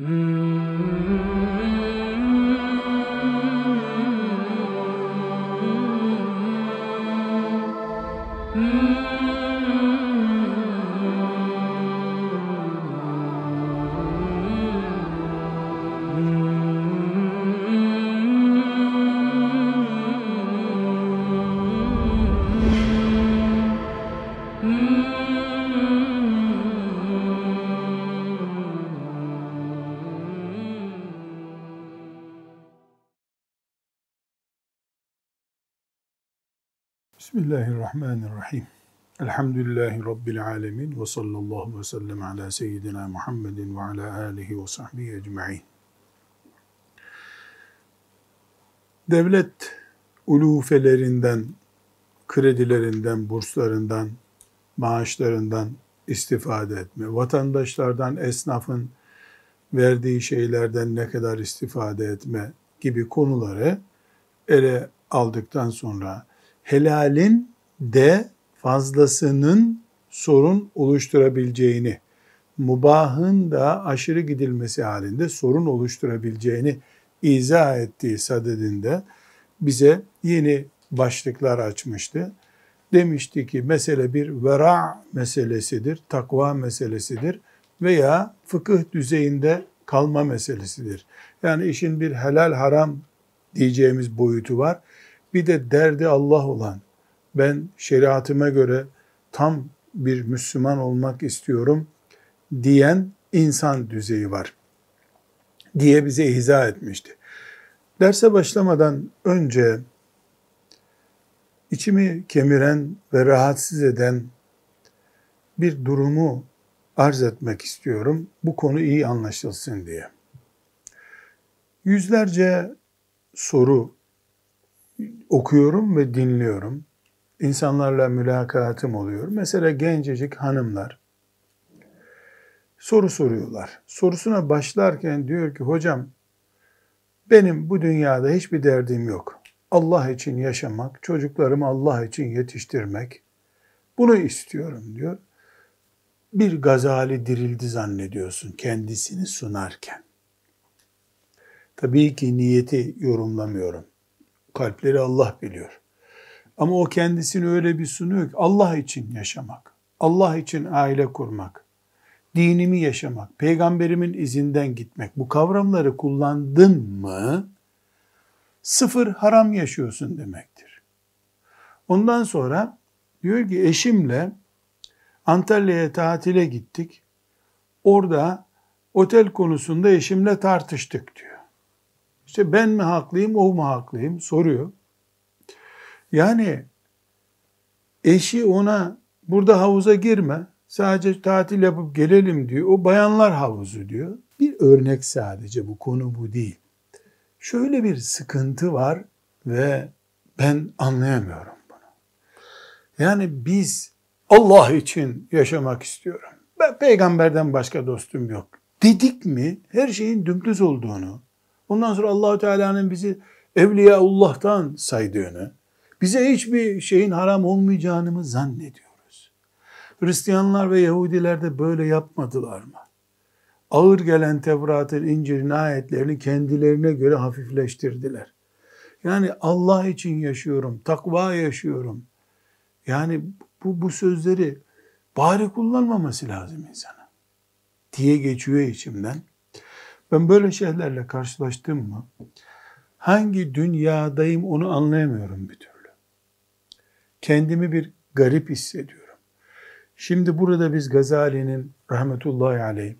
Mm-hmm. Bismillahirrahmanirrahim. Elhamdülillahi Rabbil alemin ve sallallahu ve sellem ala seyyidina Muhammedin ve ala alihi ve sahbihi ecma'in. Devlet ulufelerinden, kredilerinden, burslarından, maaşlarından istifade etme, vatandaşlardan, esnafın verdiği şeylerden ne kadar istifade etme gibi konuları ele aldıktan sonra helalin de fazlasının sorun oluşturabileceğini, mubahın da aşırı gidilmesi halinde sorun oluşturabileceğini izah ettiği sadedinde bize yeni başlıklar açmıştı. Demişti ki mesele bir vera meselesidir, takva meselesidir veya fıkıh düzeyinde kalma meselesidir. Yani işin bir helal haram diyeceğimiz boyutu var. Bir de derdi Allah olan, ben şeriatıma göre tam bir Müslüman olmak istiyorum diyen insan düzeyi var diye bize izah etmişti. Derse başlamadan önce içimi kemiren ve rahatsız eden bir durumu arz etmek istiyorum. Bu konu iyi anlaşılsın diye. Yüzlerce soru okuyorum ve dinliyorum. İnsanlarla mülakatım oluyor. Mesela gencecik hanımlar soru soruyorlar. Sorusuna başlarken diyor ki hocam benim bu dünyada hiçbir derdim yok. Allah için yaşamak, çocuklarımı Allah için yetiştirmek. Bunu istiyorum diyor. Bir gazali dirildi zannediyorsun kendisini sunarken. Tabii ki niyeti yorumlamıyorum. Kalpleri Allah biliyor. Ama o kendisini öyle bir sunuyor ki Allah için yaşamak, Allah için aile kurmak, dinimi yaşamak, peygamberimin izinden gitmek. Bu kavramları kullandın mı sıfır haram yaşıyorsun demektir. Ondan sonra diyor ki eşimle Antalya'ya tatile gittik. Orada otel konusunda eşimle tartıştık diyor. İşte ben mi haklıyım, o mu haklıyım soruyor. Yani eşi ona burada havuza girme, sadece tatil yapıp gelelim diyor. O bayanlar havuzu diyor. Bir örnek sadece bu konu bu değil. Şöyle bir sıkıntı var ve ben anlayamıyorum bunu. Yani biz Allah için yaşamak istiyorum. Ben peygamberden başka dostum yok. Dedik mi her şeyin dümdüz olduğunu, Ondan sonra Allahu Teala'nın bizi Evliyaullah'tan saydığını, bize hiçbir şeyin haram olmayacağını mı zannediyoruz? Hristiyanlar ve Yahudiler de böyle yapmadılar mı? Ağır gelen Tevrat'ın, İncil'in ayetlerini kendilerine göre hafifleştirdiler. Yani Allah için yaşıyorum, takva yaşıyorum. Yani bu, bu sözleri bari kullanmaması lazım insana diye geçiyor içimden. Ben böyle şeylerle karşılaştım mı hangi dünyadayım onu anlayamıyorum bir türlü. Kendimi bir garip hissediyorum. Şimdi burada biz Gazali'nin rahmetullahi aleyh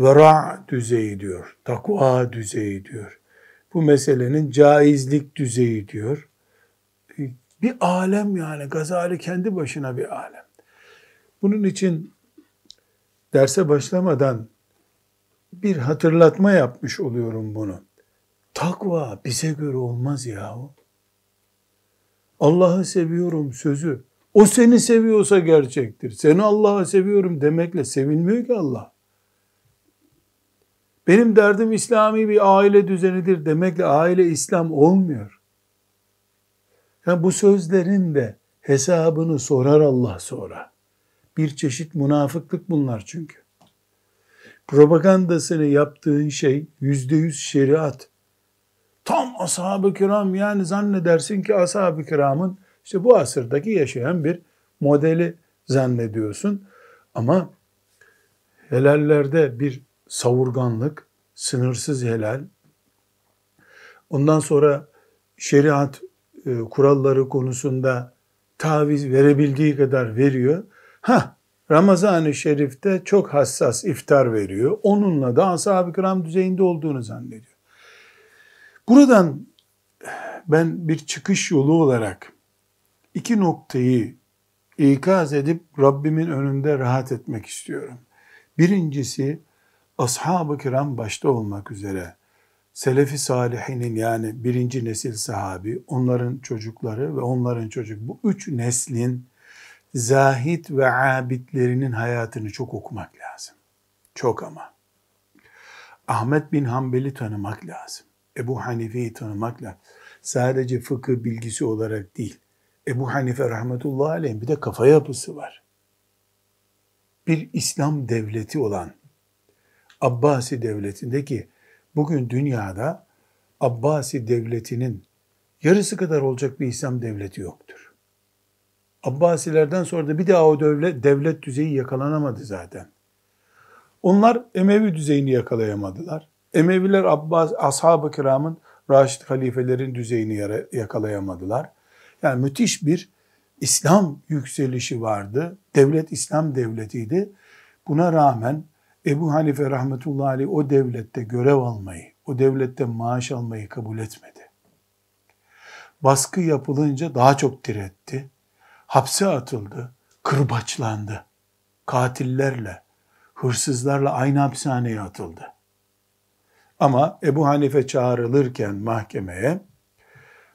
vera düzeyi diyor, takva düzeyi diyor. Bu meselenin caizlik düzeyi diyor. Bir alem yani Gazali kendi başına bir alem. Bunun için derse başlamadan bir hatırlatma yapmış oluyorum bunu. Takva bize göre olmaz yahu. Allah'ı seviyorum sözü. O seni seviyorsa gerçektir. Seni Allah'ı seviyorum demekle sevilmiyor ki Allah. Benim derdim İslami bir aile düzenidir demekle aile İslam olmuyor. Yani bu sözlerin de hesabını sorar Allah sonra. Bir çeşit münafıklık bunlar çünkü. Propagandasını yaptığın şey yüzde yüz şeriat. Tam ashab-ı kiram yani zannedersin ki ashab-ı kiramın işte bu asırdaki yaşayan bir modeli zannediyorsun. Ama helallerde bir savurganlık, sınırsız helal. Ondan sonra şeriat e, kuralları konusunda taviz verebildiği kadar veriyor. Ha Ramazan-ı Şerif'te çok hassas iftar veriyor. Onunla da ashab-ı kiram düzeyinde olduğunu zannediyor. Buradan ben bir çıkış yolu olarak iki noktayı ikaz edip Rabbimin önünde rahat etmek istiyorum. Birincisi ashab-ı kiram başta olmak üzere Selefi salihinin yani birinci nesil sahabi, onların çocukları ve onların çocuk bu üç neslin zahit ve abidlerinin hayatını çok okumak lazım. Çok ama. Ahmet bin Hanbel'i tanımak lazım. Ebu Hanife'yi tanımak lazım. Sadece fıkıh bilgisi olarak değil. Ebu Hanife rahmetullahi aleyh bir de kafa yapısı var. Bir İslam devleti olan Abbasi devletindeki bugün dünyada Abbasi devletinin yarısı kadar olacak bir İslam devleti yoktur. Abbasilerden sonra da bir daha o devlet, devlet düzeyi yakalanamadı zaten. Onlar Emevi düzeyini yakalayamadılar. Emeviler Abbas, ashab-ı kiramın, Raşid halifelerin düzeyini yakalayamadılar. Yani müthiş bir İslam yükselişi vardı. Devlet İslam devletiydi. Buna rağmen Ebu Hanife rahmetullahi aleyh o devlette görev almayı, o devlette maaş almayı kabul etmedi. Baskı yapılınca daha çok diretti. Hapse atıldı, kırbaçlandı. Katillerle, hırsızlarla aynı hapishaneye atıldı. Ama Ebu Hanife çağrılırken mahkemeye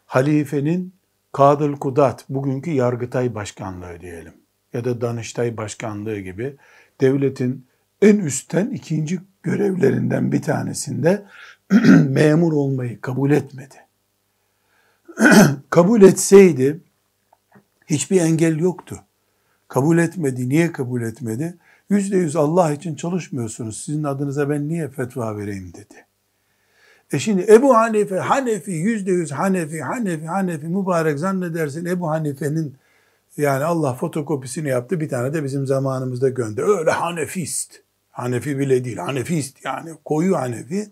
halifenin Kadıl Kudat, bugünkü Yargıtay Başkanlığı diyelim ya da Danıştay Başkanlığı gibi devletin en üstten ikinci görevlerinden bir tanesinde memur olmayı kabul etmedi. kabul etseydi hiçbir engel yoktu. Kabul etmedi. Niye kabul etmedi? Yüzde yüz Allah için çalışmıyorsunuz. Sizin adınıza ben niye fetva vereyim dedi. E şimdi Ebu Hanife, Hanefi, yüzde yüz Hanefi, Hanefi, Hanefi mübarek zannedersin Ebu Hanife'nin yani Allah fotokopisini yaptı bir tane de bizim zamanımızda gönder. Öyle Hanefist. Hanefi bile değil, Hanefist yani koyu Hanefi.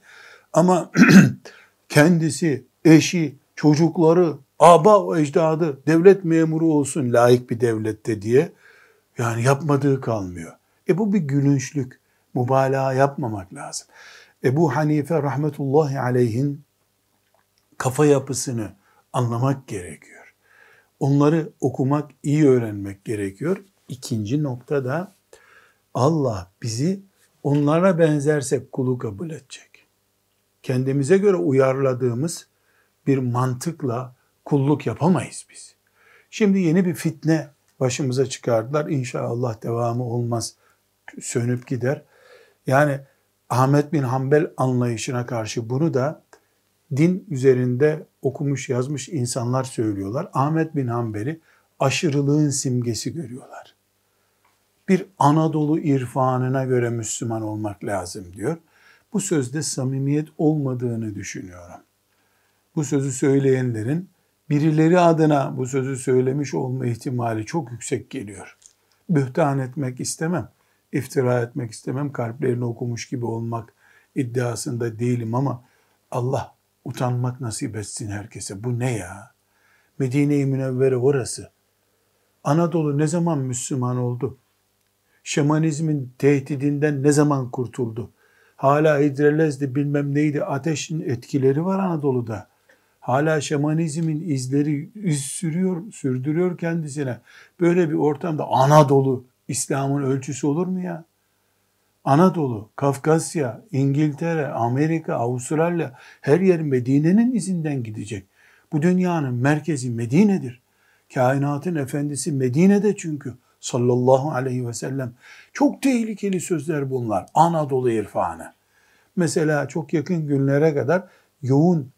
Ama kendisi, eşi, çocukları, aba ecdadı devlet memuru olsun layık bir devlette diye yani yapmadığı kalmıyor. E bu bir gülünçlük. Mübalağa yapmamak lazım. Ebu Hanife rahmetullahi aleyhin kafa yapısını anlamak gerekiyor. Onları okumak, iyi öğrenmek gerekiyor. İkinci nokta da Allah bizi onlara benzersek kulu kabul edecek. Kendimize göre uyarladığımız bir mantıkla kulluk yapamayız biz. Şimdi yeni bir fitne başımıza çıkardılar. İnşallah devamı olmaz. Sönüp gider. Yani Ahmet bin Hanbel anlayışına karşı bunu da din üzerinde okumuş yazmış insanlar söylüyorlar. Ahmet bin Hanbel'i aşırılığın simgesi görüyorlar. Bir Anadolu irfanına göre Müslüman olmak lazım diyor. Bu sözde samimiyet olmadığını düşünüyorum. Bu sözü söyleyenlerin birileri adına bu sözü söylemiş olma ihtimali çok yüksek geliyor. Bühtan etmek istemem iftira etmek istemem, kalplerini okumuş gibi olmak iddiasında değilim ama Allah utanmak nasip etsin herkese. Bu ne ya? Medine-i Münevvere orası. Anadolu ne zaman Müslüman oldu? Şamanizmin tehdidinden ne zaman kurtuldu? Hala hidrelezdi bilmem neydi ateşin etkileri var Anadolu'da. Hala şamanizmin izleri iz sürüyor, sürdürüyor kendisine. Böyle bir ortamda Anadolu İslam'ın ölçüsü olur mu ya? Anadolu, Kafkasya, İngiltere, Amerika, Avustralya her yer Medine'nin izinden gidecek. Bu dünyanın merkezi Medine'dir. Kainatın efendisi Medine'de çünkü sallallahu aleyhi ve sellem. Çok tehlikeli sözler bunlar. Anadolu irfanı. Mesela çok yakın günlere kadar yoğun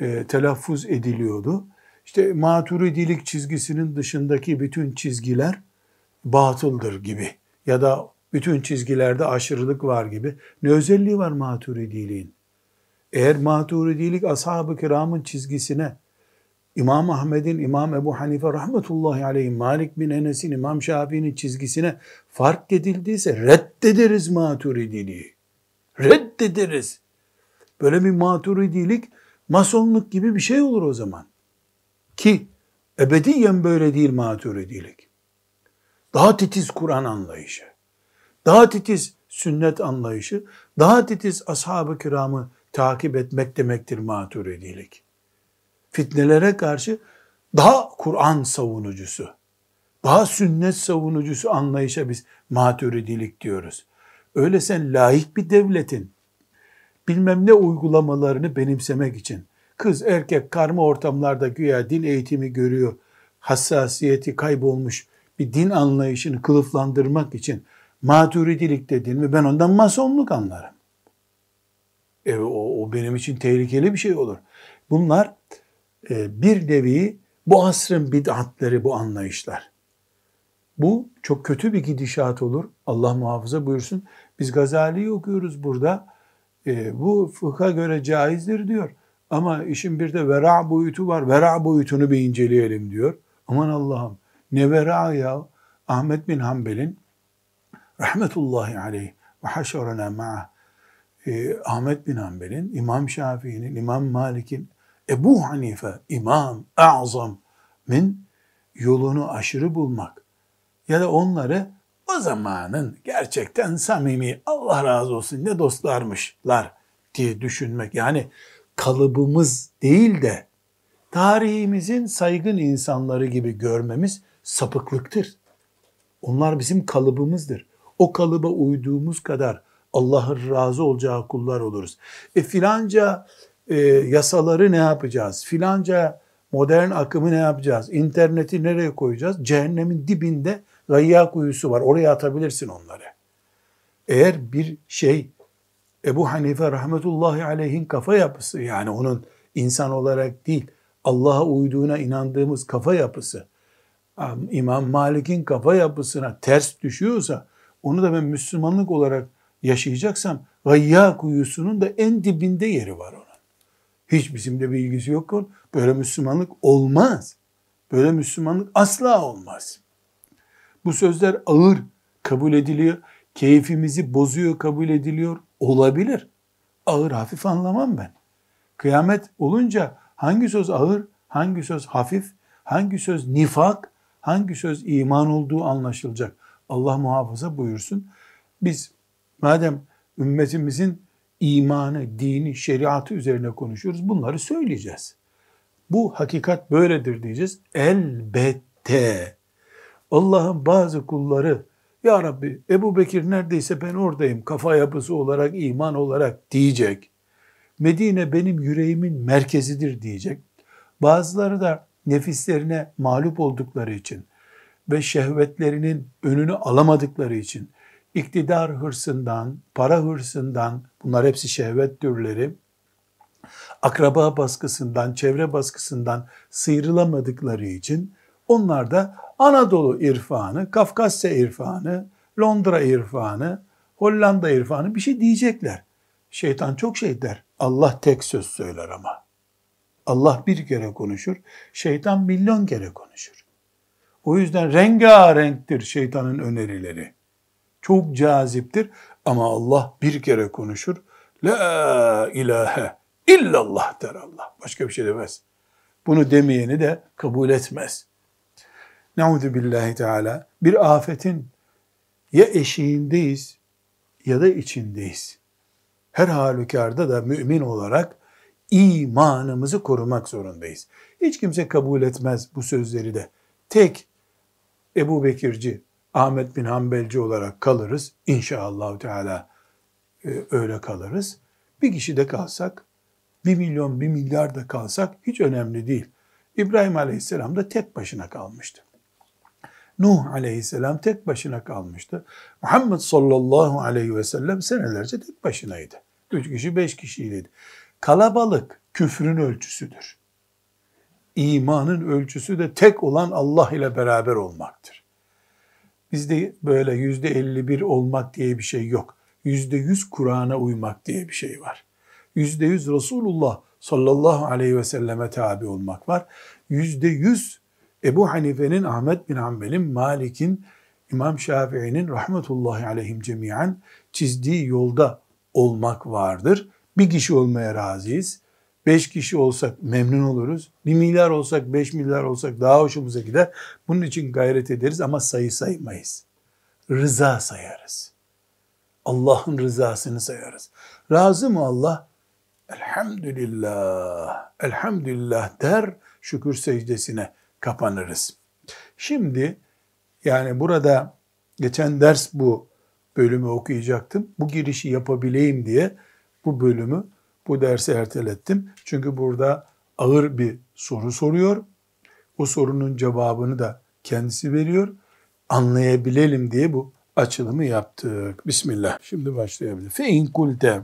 e, telaffuz ediliyordu. İşte maturidilik çizgisinin dışındaki bütün çizgiler batıldır gibi ya da Bütün çizgilerde aşırılık var gibi. Ne özelliği var maturidiliğin? Eğer maturidilik ashab-ı kiramın çizgisine, İmam Ahmed'in, İmam Ebu Hanife rahmetullahi aleyhi, Malik bin Enes'in, İmam Şafii'nin çizgisine fark edildiyse reddederiz maturidiliği. Reddederiz. Böyle bir maturidilik masonluk gibi bir şey olur o zaman. Ki ebediyen böyle değil maturidilik. Daha titiz Kur'an anlayışı, daha titiz sünnet anlayışı, daha titiz ashab-ı kiramı takip etmek demektir maturidilik. Fitnelere karşı daha Kur'an savunucusu, daha sünnet savunucusu anlayışa biz maturidilik diyoruz. Öyle sen layık bir devletin bilmem ne uygulamalarını benimsemek için kız erkek karma ortamlarda güya din eğitimi görüyor, hassasiyeti kaybolmuş bir din anlayışını kılıflandırmak için maturidilik dedin mi ben ondan masonluk anlarım. E, o, o benim için tehlikeli bir şey olur. Bunlar e, bir nevi bu asrın bid'atleri bu anlayışlar. Bu çok kötü bir gidişat olur. Allah muhafaza buyursun. Biz Gazali'yi okuyoruz burada. E, bu fıkha göre caizdir diyor. Ama işin bir de vera boyutu var. Vera boyutunu bir inceleyelim diyor. Aman Allah'ım ne vera ya. Ahmet bin Hanbel'in rahmetullahi aleyh ve haşarana ma'ah e, Ahmet bin Hanbel'in, İmam Şafii'nin, İmam Malik'in, Ebu Hanife, İmam, Azam min yolunu aşırı bulmak ya da onları o zamanın gerçekten samimi, Allah razı olsun ne dostlarmışlar diye düşünmek. Yani kalıbımız değil de tarihimizin saygın insanları gibi görmemiz sapıklıktır. Onlar bizim kalıbımızdır. O kalıba uyduğumuz kadar Allah'ın razı olacağı kullar oluruz. E filanca e, yasaları ne yapacağız? Filanca modern akımı ne yapacağız? İnterneti nereye koyacağız? Cehennemin dibinde gayya kuyusu var. Oraya atabilirsin onları. Eğer bir şey Ebu Hanife rahmetullahi aleyhin kafa yapısı yani onun insan olarak değil Allah'a uyduğuna inandığımız kafa yapısı İmam Malik'in kafa yapısına ters düşüyorsa onu da ben Müslümanlık olarak yaşayacaksam gayya kuyusunun da en dibinde yeri var onun. Hiç bizimle bir ilgisi yok. Böyle Müslümanlık olmaz. Böyle Müslümanlık asla olmaz. Bu sözler ağır kabul ediliyor. Keyfimizi bozuyor kabul ediliyor. Olabilir. Ağır hafif anlamam ben. Kıyamet olunca hangi söz ağır, hangi söz hafif, hangi söz nifak, hangi söz iman olduğu anlaşılacak. Allah muhafaza buyursun. Biz madem ümmetimizin imanı, dini, şeriatı üzerine konuşuyoruz bunları söyleyeceğiz. Bu hakikat böyledir diyeceğiz. Elbette Allah'ın bazı kulları ya Rabbi Ebu Bekir neredeyse ben oradayım kafa yapısı olarak, iman olarak diyecek. Medine benim yüreğimin merkezidir diyecek. Bazıları da nefislerine mağlup oldukları için ve şehvetlerinin önünü alamadıkları için iktidar hırsından, para hırsından, bunlar hepsi şehvet türleri, akraba baskısından, çevre baskısından sıyrılamadıkları için onlar da Anadolu irfanı, Kafkasya irfanı, Londra irfanı, Hollanda irfanı bir şey diyecekler. Şeytan çok şey der. Allah tek söz söyler ama. Allah bir kere konuşur, şeytan milyon kere konuşur. O yüzden rengarenktir şeytanın önerileri. Çok caziptir ama Allah bir kere konuşur. La ilahe illallah der Allah. Başka bir şey demez. Bunu demeyeni de kabul etmez. Nauzu billahi teala bir afetin ya eşiğindeyiz ya da içindeyiz. Her halükarda da mümin olarak imanımızı korumak zorundayız. Hiç kimse kabul etmez bu sözleri de. Tek Ebu Bekirci, Ahmet bin Hanbelci olarak kalırız. İnşallah Teala e, öyle kalırız. Bir kişi de kalsak, bir milyon, bir milyar da kalsak hiç önemli değil. İbrahim Aleyhisselam da tek başına kalmıştı. Nuh Aleyhisselam tek başına kalmıştı. Muhammed sallallahu aleyhi ve sellem senelerce tek başınaydı. Üç kişi, beş kişiydi. Kalabalık küfrün ölçüsüdür. İmanın ölçüsü de tek olan Allah ile beraber olmaktır. Bizde böyle yüzde 51 olmak diye bir şey yok. Yüzde yüz Kur'an'a uymak diye bir şey var. Yüzde yüz Resulullah sallallahu aleyhi ve selleme tabi olmak var. Yüzde yüz Ebu Hanife'nin, Ahmet bin Hanbel'in, Malik'in, İmam Şafii'nin rahmetullahi aleyhim cemiyen çizdiği yolda olmak vardır. Bir kişi olmaya razıyız. Beş kişi olsak memnun oluruz. Bir milyar olsak, beş milyar olsak daha hoşumuza gider. Bunun için gayret ederiz ama sayı saymayız. Rıza sayarız. Allah'ın rızasını sayarız. Razı mı Allah? Elhamdülillah, elhamdülillah der, şükür secdesine kapanırız. Şimdi yani burada geçen ders bu bölümü okuyacaktım. Bu girişi yapabileyim diye bu bölümü, bu dersi ertelettim. Çünkü burada ağır bir soru soruyor. O sorunun cevabını da kendisi veriyor. Anlayabilelim diye bu açılımı yaptık. Bismillah. Şimdi başlayabiliriz. Fe in kulte.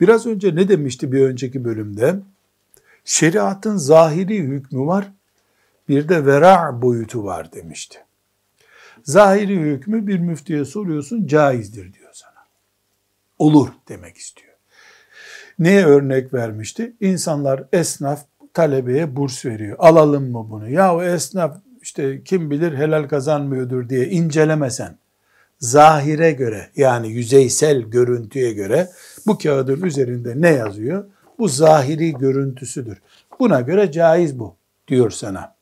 Biraz önce ne demişti bir önceki bölümde? Şeriatın zahiri hükmü var, bir de vera boyutu var demişti. Zahiri hükmü bir müftiye soruyorsun, caizdir diyor sana. Olur demek istiyor. Neye örnek vermişti? İnsanlar, esnaf talebeye burs veriyor. Alalım mı bunu? Ya o esnaf işte kim bilir helal kazanmıyordur diye incelemesen, zahire göre yani yüzeysel görüntüye göre bu kağıdın üzerinde ne yazıyor? Bu zahiri görüntüsüdür. Buna göre caiz bu diyor sana.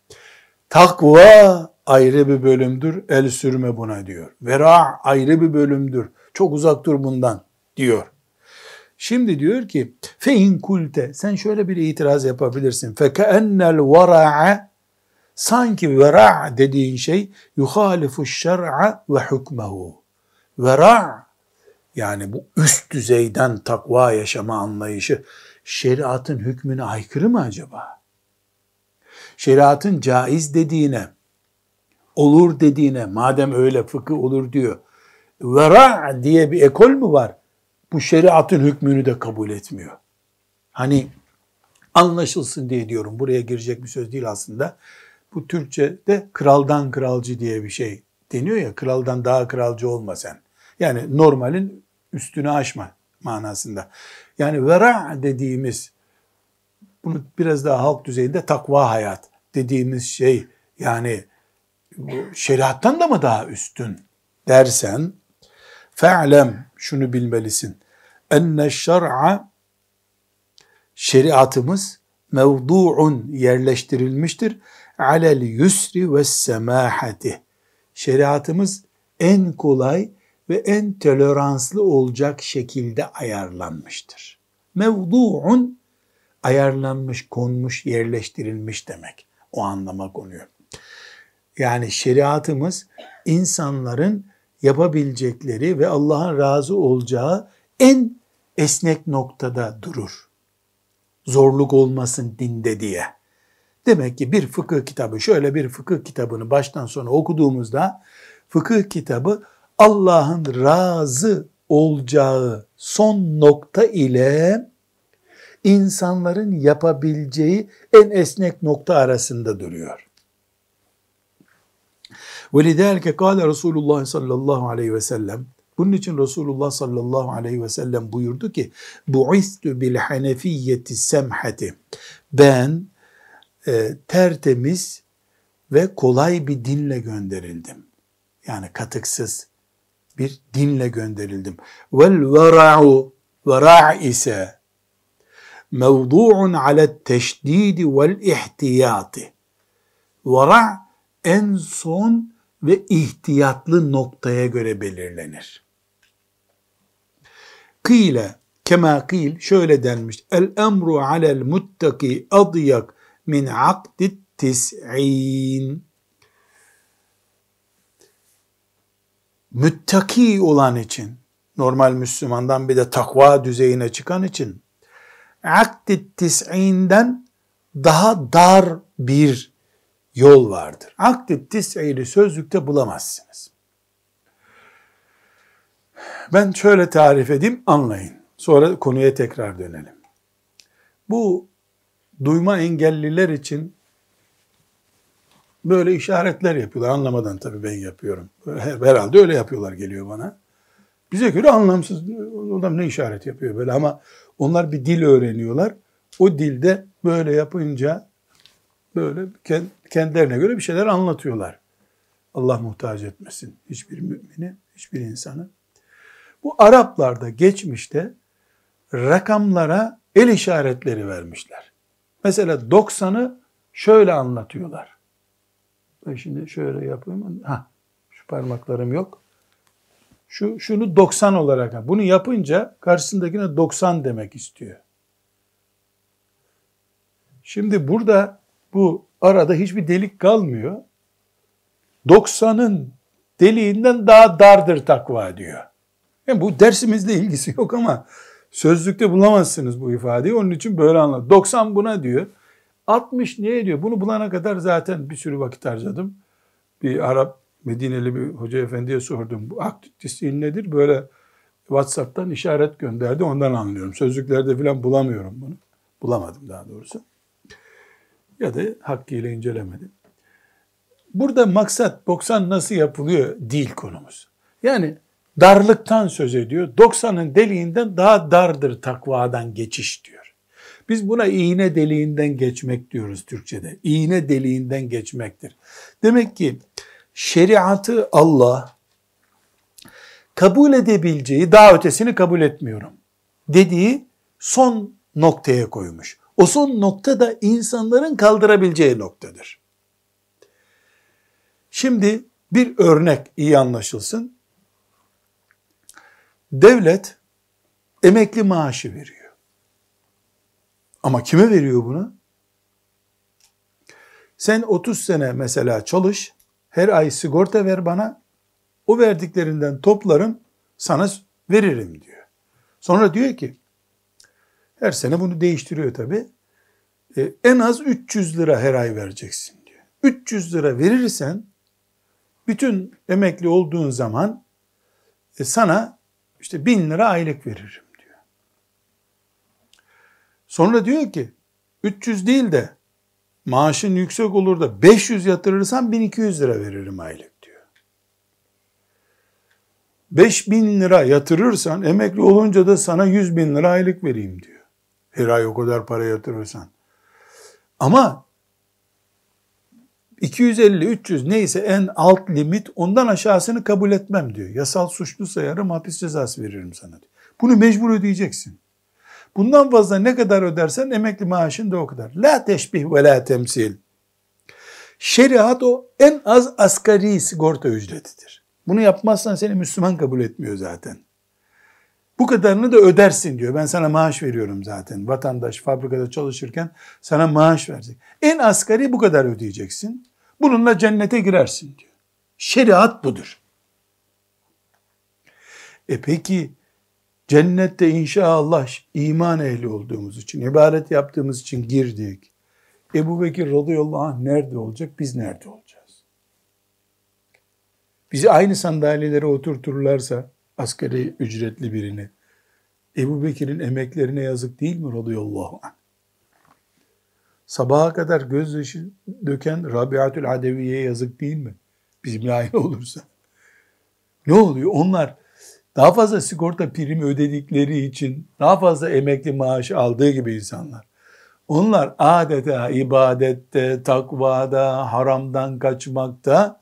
Takva ayrı bir bölümdür. El sürme buna diyor. Vera ayrı bir bölümdür. Çok uzak dur bundan diyor. Şimdi diyor ki fe in kulte sen şöyle bir itiraz yapabilirsin. Fe keennel vera'a sanki vera dediğin şey yuhalifu şer'a ve hukmehu. Vera yani bu üst düzeyden takva yaşama anlayışı şeriatın hükmüne aykırı mı acaba? Şeriatın caiz dediğine, olur dediğine, madem öyle fıkıh olur diyor, vera diye bir ekol mü var? Bu şeriatın hükmünü de kabul etmiyor. Hani anlaşılsın diye diyorum. Buraya girecek bir söz değil aslında. Bu Türkçe'de kraldan kralcı diye bir şey deniyor ya. Kraldan daha kralcı olma sen. Yani normalin üstünü aşma manasında. Yani vera dediğimiz bunu biraz daha halk düzeyinde takva hayat dediğimiz şey yani şeriattan da mı daha üstün dersen fe'lem şunu bilmelisin. Enne şer'a şeriatımız mevdu'un yerleştirilmiştir. Alel yusri ve semahati. Şeriatımız en kolay ve en toleranslı olacak şekilde ayarlanmıştır. Mevdu'un ayarlanmış, konmuş, yerleştirilmiş demek. O anlama konuyor. Yani şeriatımız insanların yapabilecekleri ve Allah'ın razı olacağı en esnek noktada durur. Zorluk olmasın dinde diye. Demek ki bir fıkıh kitabı, şöyle bir fıkıh kitabını baştan sona okuduğumuzda fıkıh kitabı Allah'ın razı olacağı son nokta ile insanların yapabileceği en esnek nokta arasında duruyor. وَلِذَٰلِكَ قَالَ Resulullah sallallahu aleyhi ve sellem bunun için Resulullah sallallahu aleyhi ve sellem buyurdu ki bu'istu bil hanefiyyeti semhati ben e, tertemiz ve kolay bir dinle gönderildim. Yani katıksız, bir dinle gönderildim. Vel vera'u vera' ise mevdu'un ala teşdidi vel ihtiyati. Vera' en son ve ihtiyatlı noktaya göre belirlenir. Kıyle kema kıl şöyle denmiş. El emru alel muttaki adyak min akdit tis'in. Müttaki olan için, normal Müslümandan bir de takva düzeyine çıkan için, akd tis'inden daha dar bir yol vardır. Akd tis'ini sözlükte bulamazsınız. Ben şöyle tarif edeyim, anlayın. Sonra konuya tekrar dönelim. Bu duyma engelliler için böyle işaretler yapıyorlar. Anlamadan tabii ben yapıyorum. Herhalde öyle yapıyorlar geliyor bana. Bize göre anlamsız. Adam ne işaret yapıyor böyle ama onlar bir dil öğreniyorlar. O dilde böyle yapınca böyle kendilerine göre bir şeyler anlatıyorlar. Allah muhtaç etmesin hiçbir mümini, hiçbir insanı. Bu Araplarda geçmişte rakamlara el işaretleri vermişler. Mesela 90'ı şöyle anlatıyorlar. Ben şimdi şöyle yapayım. Ha, şu parmaklarım yok. Şu şunu 90 olarak. Bunu yapınca karşısındakine 90 demek istiyor. Şimdi burada bu arada hiçbir delik kalmıyor. 90'ın deliğinden daha dardır takva diyor. Yani bu dersimizle ilgisi yok ama sözlükte bulamazsınız bu ifadeyi. Onun için böyle anlat. 90 buna diyor. 60 niye diyor? Bunu bulana kadar zaten bir sürü vakit harcadım. Bir Arap Medineli bir hoca efendiye sordum. Bu disiplin nedir? Böyle WhatsApp'tan işaret gönderdi. Ondan anlıyorum. Sözlüklerde falan bulamıyorum bunu. Bulamadım daha doğrusu. Ya da hakkıyla incelemedim. Burada maksat 90 nasıl yapılıyor değil konumuz. Yani darlıktan söz ediyor. 90'ın deliğinden daha dardır takvadan geçiş diyor. Biz buna iğne deliğinden geçmek diyoruz Türkçe'de. İğne deliğinden geçmektir. Demek ki şeriatı Allah kabul edebileceği daha ötesini kabul etmiyorum dediği son noktaya koymuş. O son nokta da insanların kaldırabileceği noktadır. Şimdi bir örnek iyi anlaşılsın. Devlet emekli maaşı veriyor. Ama kime veriyor bunu? Sen 30 sene mesela çalış, her ay sigorta ver bana, o verdiklerinden toplarım, sana veririm diyor. Sonra diyor ki, her sene bunu değiştiriyor tabi. E, en az 300 lira her ay vereceksin diyor. 300 lira verirsen, bütün emekli olduğun zaman e, sana işte 1000 lira aylık veririm. Sonra diyor ki 300 değil de maaşın yüksek olur da 500 yatırırsan 1200 lira veririm aylık diyor. 5000 lira yatırırsan emekli olunca da sana 100 bin lira aylık vereyim diyor. Her ay o kadar para yatırırsan. Ama 250-300 neyse en alt limit ondan aşağısını kabul etmem diyor. Yasal suçlu sayarım hapis cezası veririm sana diyor. Bunu mecbur ödeyeceksin. Bundan fazla ne kadar ödersen emekli maaşın da o kadar. La teşbih ve la temsil. Şeriat o en az asgari sigorta ücretidir. Bunu yapmazsan seni Müslüman kabul etmiyor zaten. Bu kadarını da ödersin diyor. Ben sana maaş veriyorum zaten. Vatandaş fabrikada çalışırken sana maaş verecek. En asgari bu kadar ödeyeceksin. Bununla cennete girersin diyor. Şeriat budur. E peki cennette inşallah iman ehli olduğumuz için, ibadet yaptığımız için girdik. Ebu Bekir radıyallahu anh nerede olacak? Biz nerede olacağız? Bizi aynı sandalyelere oturturlarsa asgari ücretli birini Ebu Bekir'in emeklerine yazık değil mi radıyallahu anh? Sabaha kadar gözyaşı döken Rabiatül Adeviye'ye yazık değil mi? Bizimle aynı olursa. Ne oluyor? Onlar daha fazla sigorta primi ödedikleri için daha fazla emekli maaş aldığı gibi insanlar. Onlar adeta ibadette, takvada, haramdan kaçmakta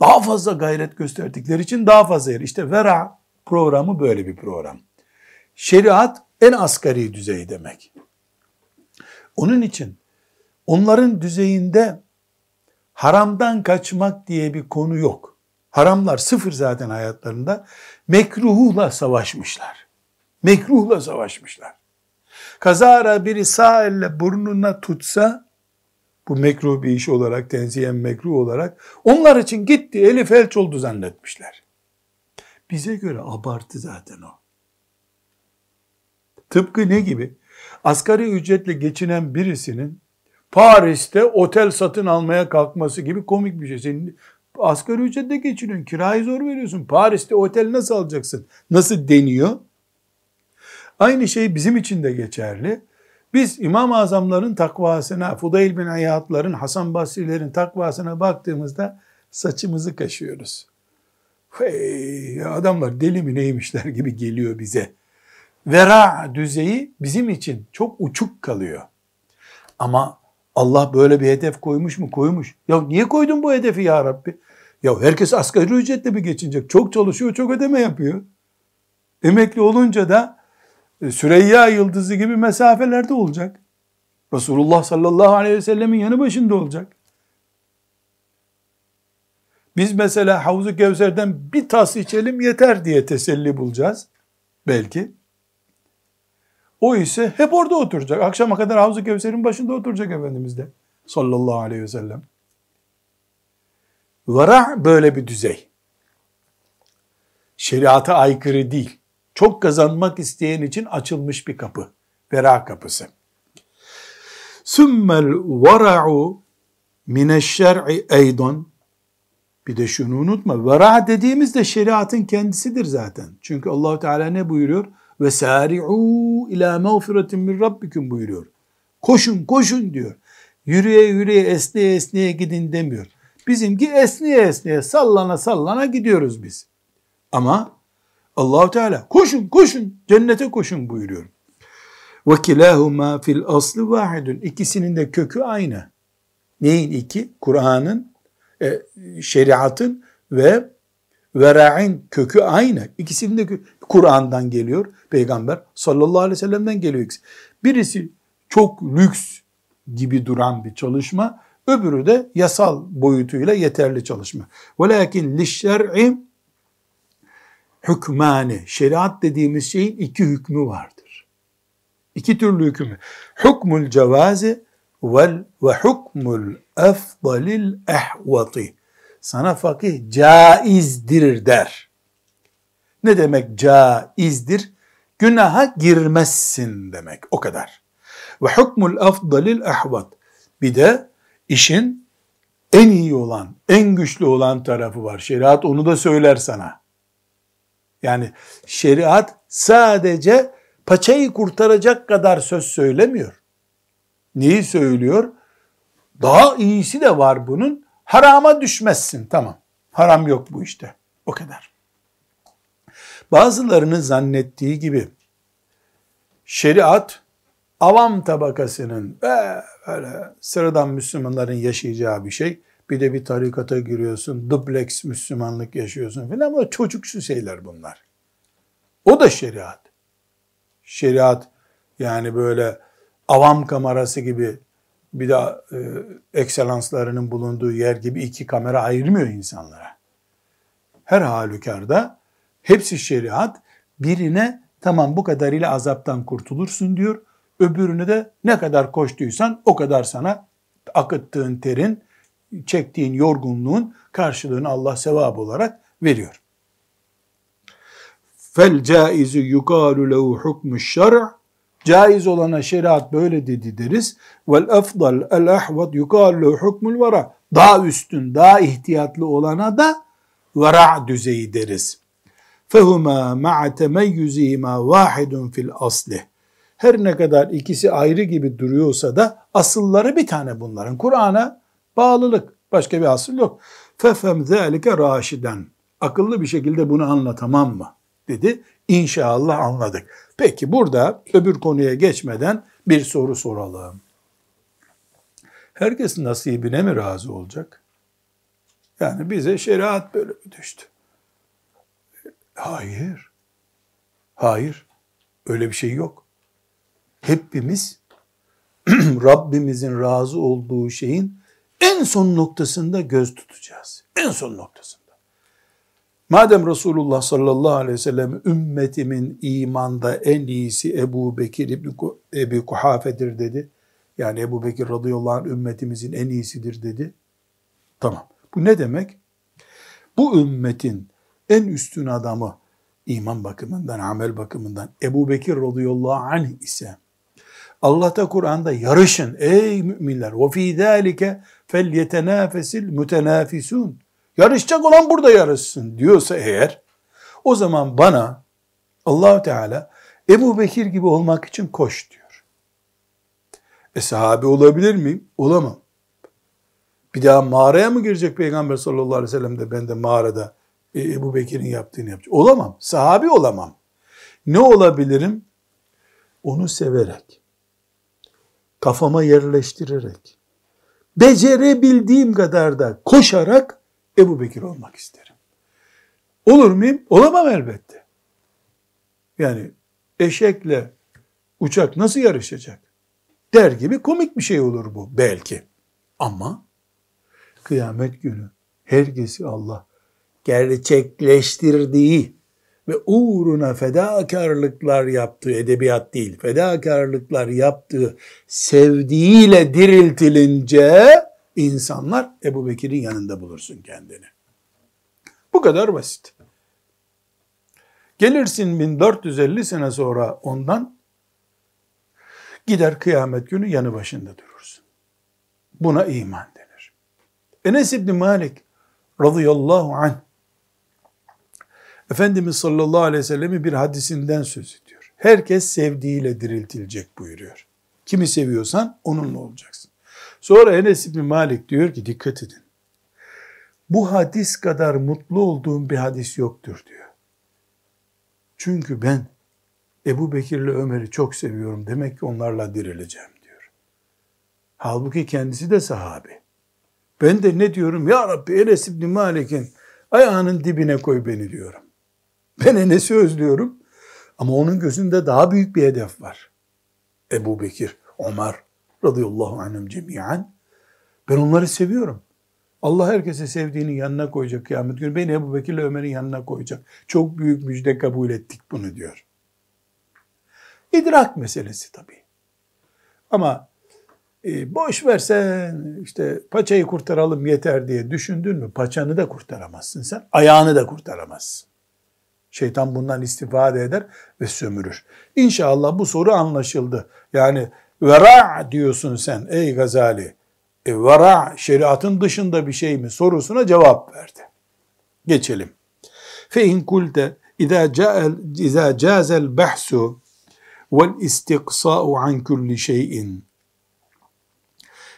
daha fazla gayret gösterdikleri için daha fazla yer. İşte vera programı böyle bir program. Şeriat en asgari düzey demek. Onun için onların düzeyinde haramdan kaçmak diye bir konu yok. Haramlar sıfır zaten hayatlarında. Mekruhla savaşmışlar. Mekruhla savaşmışlar. Kazara biri sağ elle burnuna tutsa, bu mekruh bir iş olarak, tenziyen mekruh olarak, onlar için gitti, eli felç oldu zannetmişler. Bize göre abartı zaten o. Tıpkı ne gibi? Asgari ücretle geçinen birisinin Paris'te otel satın almaya kalkması gibi komik bir şey. Senin asgari ücretle geçiniyorsun, kirayı zor veriyorsun. Paris'te otel nasıl alacaksın? Nasıl deniyor? Aynı şey bizim için de geçerli. Biz İmam-ı Azamların takvasına, Fudayl bin Ayatların, Hasan Basri'lerin takvasına baktığımızda saçımızı kaşıyoruz. Hey, adamlar deli mi neymişler gibi geliyor bize. Vera düzeyi bizim için çok uçuk kalıyor. Ama Allah böyle bir hedef koymuş mu? Koymuş. Ya niye koydun bu hedefi ya Rabbi? Ya herkes asgari ücretle mi geçinecek? Çok çalışıyor, çok ödeme yapıyor. Emekli olunca da e, Süreyya yıldızı gibi mesafelerde olacak. Resulullah sallallahu aleyhi ve sellemin yanı başında olacak. Biz mesela Havzu Kevser'den bir tas içelim yeter diye teselli bulacağız. Belki. O ise hep orada oturacak. Akşama kadar Havzu Kevser'in başında oturacak Efendimiz de. Sallallahu aleyhi ve sellem. Vara böyle bir düzey. Şeriata aykırı değil. Çok kazanmak isteyen için açılmış bir kapı. Vera kapısı. Sümmel vara'u mineşşer'i eydon bir de şunu unutma. Vera dediğimizde şeriatın kendisidir zaten. Çünkü Allahu Teala ne buyuruyor? Ve sari'u ila mağfiretin min rabbikum buyuruyor. Koşun koşun diyor. Yürüye yürüye esneye esneye gidin demiyor. Bizimki esneye esneye sallana sallana gidiyoruz biz. Ama Allahu Teala koşun koşun cennete koşun buyuruyor. Ve kilahuma fil aslı vahidun. İkisinin de kökü aynı. Neyin iki? Kur'an'ın, e, şeriatın ve vera'in kökü aynı. İkisinin de Kur'an'dan geliyor. Peygamber sallallahu aleyhi ve sellem'den geliyor. Birisi çok lüks gibi duran bir çalışma, öbürü de yasal boyutuyla yeterli çalışma. Velakin lişşer'i hükmani. Şeriat dediğimiz şeyin iki hükmü vardır. İki türlü hükmü. Hukmul cevazi vel ve hukmul efdalil ehvati. Sana fakih caizdir der. Ne demek caizdir? Günaha girmezsin demek. O kadar. Ve hukmul afdalil ehvat. Bir de işin en iyi olan, en güçlü olan tarafı var. Şeriat onu da söyler sana. Yani şeriat sadece paçayı kurtaracak kadar söz söylemiyor. Neyi söylüyor? Daha iyisi de var bunun. Harama düşmezsin. Tamam. Haram yok bu işte. O kadar. Bazılarının zannettiği gibi şeriat avam tabakasının böyle sıradan Müslümanların yaşayacağı bir şey. Bir de bir tarikata giriyorsun, dubleks Müslümanlık yaşıyorsun filan ama çocuksu şeyler bunlar. O da şeriat. Şeriat yani böyle avam kamerası gibi bir de e, ekselanslarının bulunduğu yer gibi iki kamera ayırmıyor insanlara. Her halükarda hepsi şeriat birine tamam bu kadarıyla azaptan kurtulursun diyor. Öbürünü de ne kadar koştuysan o kadar sana akıttığın terin, çektiğin yorgunluğun karşılığını Allah sevap olarak veriyor. Fel caizu yukalu lehu hukmu şer'a Caiz olana şeriat böyle dedi deriz. Vel efdal el ahvat yukalu hukmul vara. Daha üstün, daha ihtiyatlı olana da vara düzeyi deriz. Fehuma ma'a temeyyüzihima vahidun fil asli. Her ne kadar ikisi ayrı gibi duruyorsa da asılları bir tane bunların. Kur'an'a bağlılık. Başka bir asıl yok. Fefem zâlike raşiden. Akıllı bir şekilde bunu anlatamam mı? Dedi. İnşallah anladık. Peki burada öbür konuya geçmeden bir soru soralım. Herkes nasibine mi razı olacak? Yani bize şeriat böyle mi düştü? Hayır. Hayır. Öyle bir şey yok. Hepimiz Rabbimizin razı olduğu şeyin en son noktasında göz tutacağız. En son noktasında. Madem Resulullah sallallahu aleyhi ve sellem ümmetimin imanda en iyisi Ebu Bekir İbni Ebi Kuhafe'dir dedi. Yani Ebu Bekir radıyallahu anh ümmetimizin en iyisidir dedi. Tamam. Bu ne demek? Bu ümmetin en üstün adamı iman bakımından, amel bakımından Ebu Bekir radıyallahu anh ise Allah da Kur'an'da yarışın ey müminler. Zâlike fel yetenâfesil mütenâfisûn. Yarışacak olan burada yarışsın diyorsa eğer o zaman bana allah Teala Ebu Bekir gibi olmak için koş diyor. E sahabi olabilir miyim? Olamam. Bir daha mağaraya mı girecek Peygamber sallallahu aleyhi ve sellem de ben de mağarada Ebu Bekir'in yaptığını yapacağım. Olamam. Sahabi olamam. Ne olabilirim? Onu severek, kafama yerleştirerek, becerebildiğim kadar da koşarak Ebu Bekir olmak isterim. Olur muyum? Olamam elbette. Yani eşekle uçak nasıl yarışacak? Der gibi komik bir şey olur bu belki. Ama kıyamet günü herkesi Allah gerçekleştirdiği ve uğruna fedakarlıklar yaptığı, edebiyat değil, fedakarlıklar yaptığı sevdiğiyle diriltilince insanlar Ebu Bekir'in yanında bulursun kendini. Bu kadar basit. Gelirsin 1450 sene sonra ondan gider kıyamet günü yanı başında durursun. Buna iman denir. Enes İbni Malik radıyallahu anh Efendimiz sallallahu aleyhi ve sellem'i bir hadisinden söz ediyor. Herkes sevdiğiyle diriltilecek buyuruyor. Kimi seviyorsan onunla olacaksın. Sonra Enes İbni Malik diyor ki dikkat edin. Bu hadis kadar mutlu olduğum bir hadis yoktur diyor. Çünkü ben Ebu Bekir'le Ömer'i çok seviyorum. Demek ki onlarla dirileceğim diyor. Halbuki kendisi de sahabi. Ben de ne diyorum? Ya Rabbi Enes İbni Malik'in ayağının dibine koy beni diyorum. Ben Enes'i özlüyorum. Ama onun gözünde daha büyük bir hedef var. Ebu Bekir, Ömer radıyallahu anhüm cemiyen. Ben onları seviyorum. Allah herkese sevdiğinin yanına koyacak kıyamet günü. Beni Ebu Bekir'le Ömer'in yanına koyacak. Çok büyük müjde kabul ettik bunu diyor. İdrak meselesi tabii. Ama e, boş versen işte paçayı kurtaralım yeter diye düşündün mü paçanı da kurtaramazsın sen. Ayağını da kurtaramazsın. Şeytan bundan istifade eder ve sömürür. İnşallah bu soru anlaşıldı. Yani vera diyorsun sen ey Gazali. E, vera şeriatın dışında bir şey mi sorusuna cevap verdi. Geçelim. Fe in kulte İza cazel bahsu vel istiqsa'u an kulli şeyin.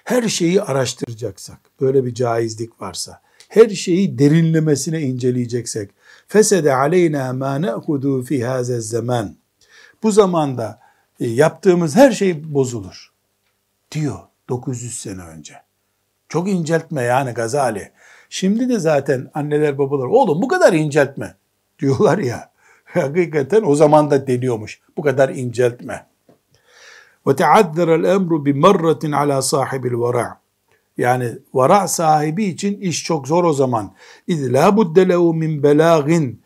Her şeyi araştıracaksak, böyle bir caizlik varsa, her şeyi derinlemesine inceleyeceksek, fesede aleyna ma ne'hudu fi haze zaman. Bu zamanda e, yaptığımız her şey bozulur. Diyor 900 sene önce. Çok inceltme yani Gazali. Şimdi de zaten anneler babalar oğlum bu kadar inceltme diyorlar ya. Hakikaten o zaman da deniyormuş. Bu kadar inceltme. Ve teaddera emru bi marratin ala sahibil vera. Yani vara sahibi için iş çok zor o zaman. İz la budde lehu min belagin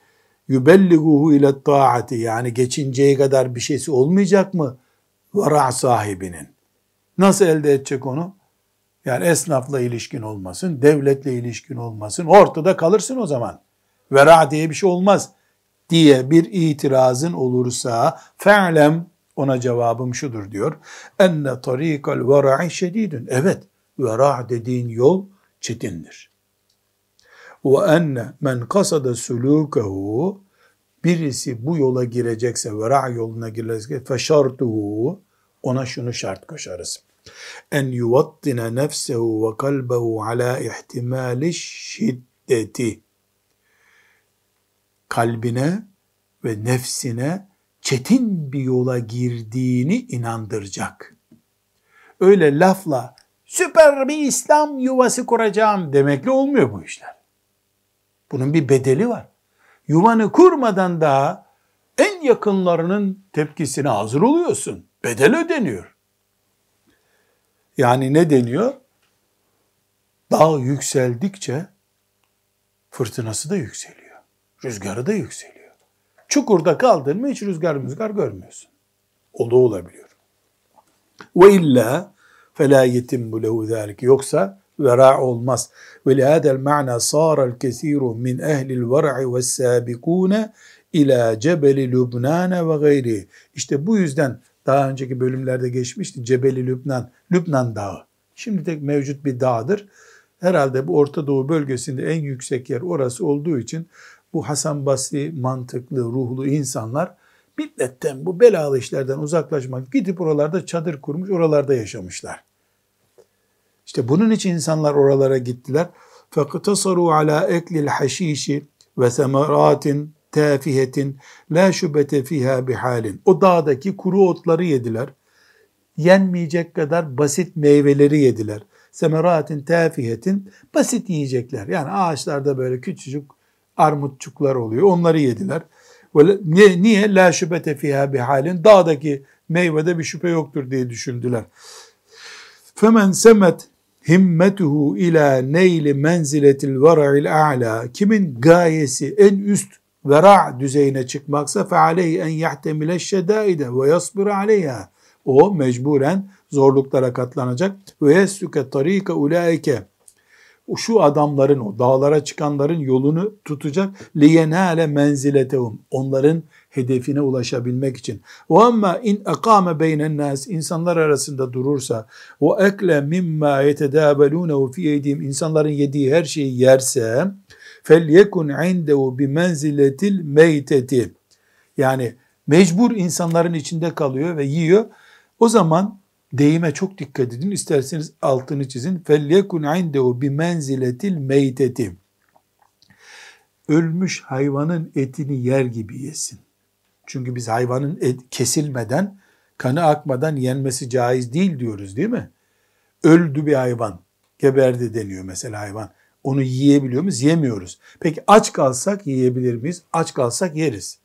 yubelliguhu ile taati. Yani geçinceye kadar bir şeysi olmayacak mı vara sahibinin? Nasıl elde edecek onu? Yani esnafla ilişkin olmasın, devletle ilişkin olmasın. Ortada kalırsın o zaman. Vera diye bir şey olmaz diye bir itirazın olursa fe'lem ona cevabım şudur diyor. Enne tarikal vera'i şedidun. Evet, vera dediğin yol çetindir. Ve enne men kasada sulukehu birisi bu yola girecekse, vera yoluna girecekse feşartuhu ona şunu şart koşarız. En yuvattine nefsehu ve kalbehu ala ihtimali şiddeti kalbine ve nefsine çetin bir yola girdiğini inandıracak. Öyle lafla süper bir İslam yuvası kuracağım demekle olmuyor bu işler. Bunun bir bedeli var. Yuvanı kurmadan daha en yakınlarının tepkisine hazır oluyorsun. Bedel ödeniyor. Yani ne deniyor? Dağ yükseldikçe fırtınası da yükseliyor. Rüzgarı da yükseliyor. Çukurda kaldın mı hiç rüzgar rüzgar görmüyorsun. O da olabiliyor. Ve illa فَلَا يَتِمُّ لَهُ ذَٰلِكِ Yoksa vera olmaz. Ve lihâdel ma'na sârel kesîru min ehlil ver'i ve sâbikûne ila cebeli Lübnâne ve gayri. İşte bu yüzden daha önceki bölümlerde geçmişti. Cebeli Lübnan, Lübnan Dağı. Şimdi tek mevcut bir dağdır. Herhalde bu Orta Doğu bölgesinde en yüksek yer orası olduğu için bu Hasan Basri mantıklı, ruhlu insanlar Milletten bu belalı işlerden uzaklaşmak, gidip oralarda çadır kurmuş, oralarda yaşamışlar. İşte bunun için insanlar oralara gittiler. فَقْتَصَرُوا عَلَى اَكْلِ الْحَش۪يشِ وَثَمَرَاتٍ تَافِهَةٍ لَا شُبَةَ فِيهَا بِحَالٍ O dağdaki kuru otları yediler. Yenmeyecek kadar basit meyveleri yediler. Semeratin tefihetin basit yiyecekler. Yani ağaçlarda böyle küçücük armutçuklar oluyor. Onları yediler. Böyle, niye? niye? La şübete fiha bir halin. Dağdaki meyvede bir şüphe yoktur diye düşündüler. Femen semet himmetuhu ila neyli menziletil vera'il a'la. Kimin gayesi en üst vera düzeyine çıkmaksa fe aleyhi en yahtemile şedaide ve yasbir aleyha. O mecburen zorluklara katlanacak. Ve yessuke tarika ulaike şu adamların o dağlara çıkanların yolunu tutacak liyenale menziletehum onların hedefine ulaşabilmek için. Ve amma in akame beynen nas insanlar arasında durursa ve ekle mimma yetedâbelûnehu fi eydihim insanların yediği her şeyi yerse felyekun indehu bi menziletil meyteti yani mecbur insanların içinde kalıyor ve yiyor. O zaman deyime çok dikkat edin. İsterseniz altını çizin. فَلْيَكُنْ عِنْدَهُ بِمَنْزِلَةِ الْمَيْتَةِ Ölmüş hayvanın etini yer gibi yesin. Çünkü biz hayvanın kesilmeden, kanı akmadan yenmesi caiz değil diyoruz değil mi? Öldü bir hayvan, geberdi deniyor mesela hayvan. Onu yiyebiliyor muyuz? Yemiyoruz. Peki aç kalsak yiyebilir miyiz? Aç kalsak yeriz.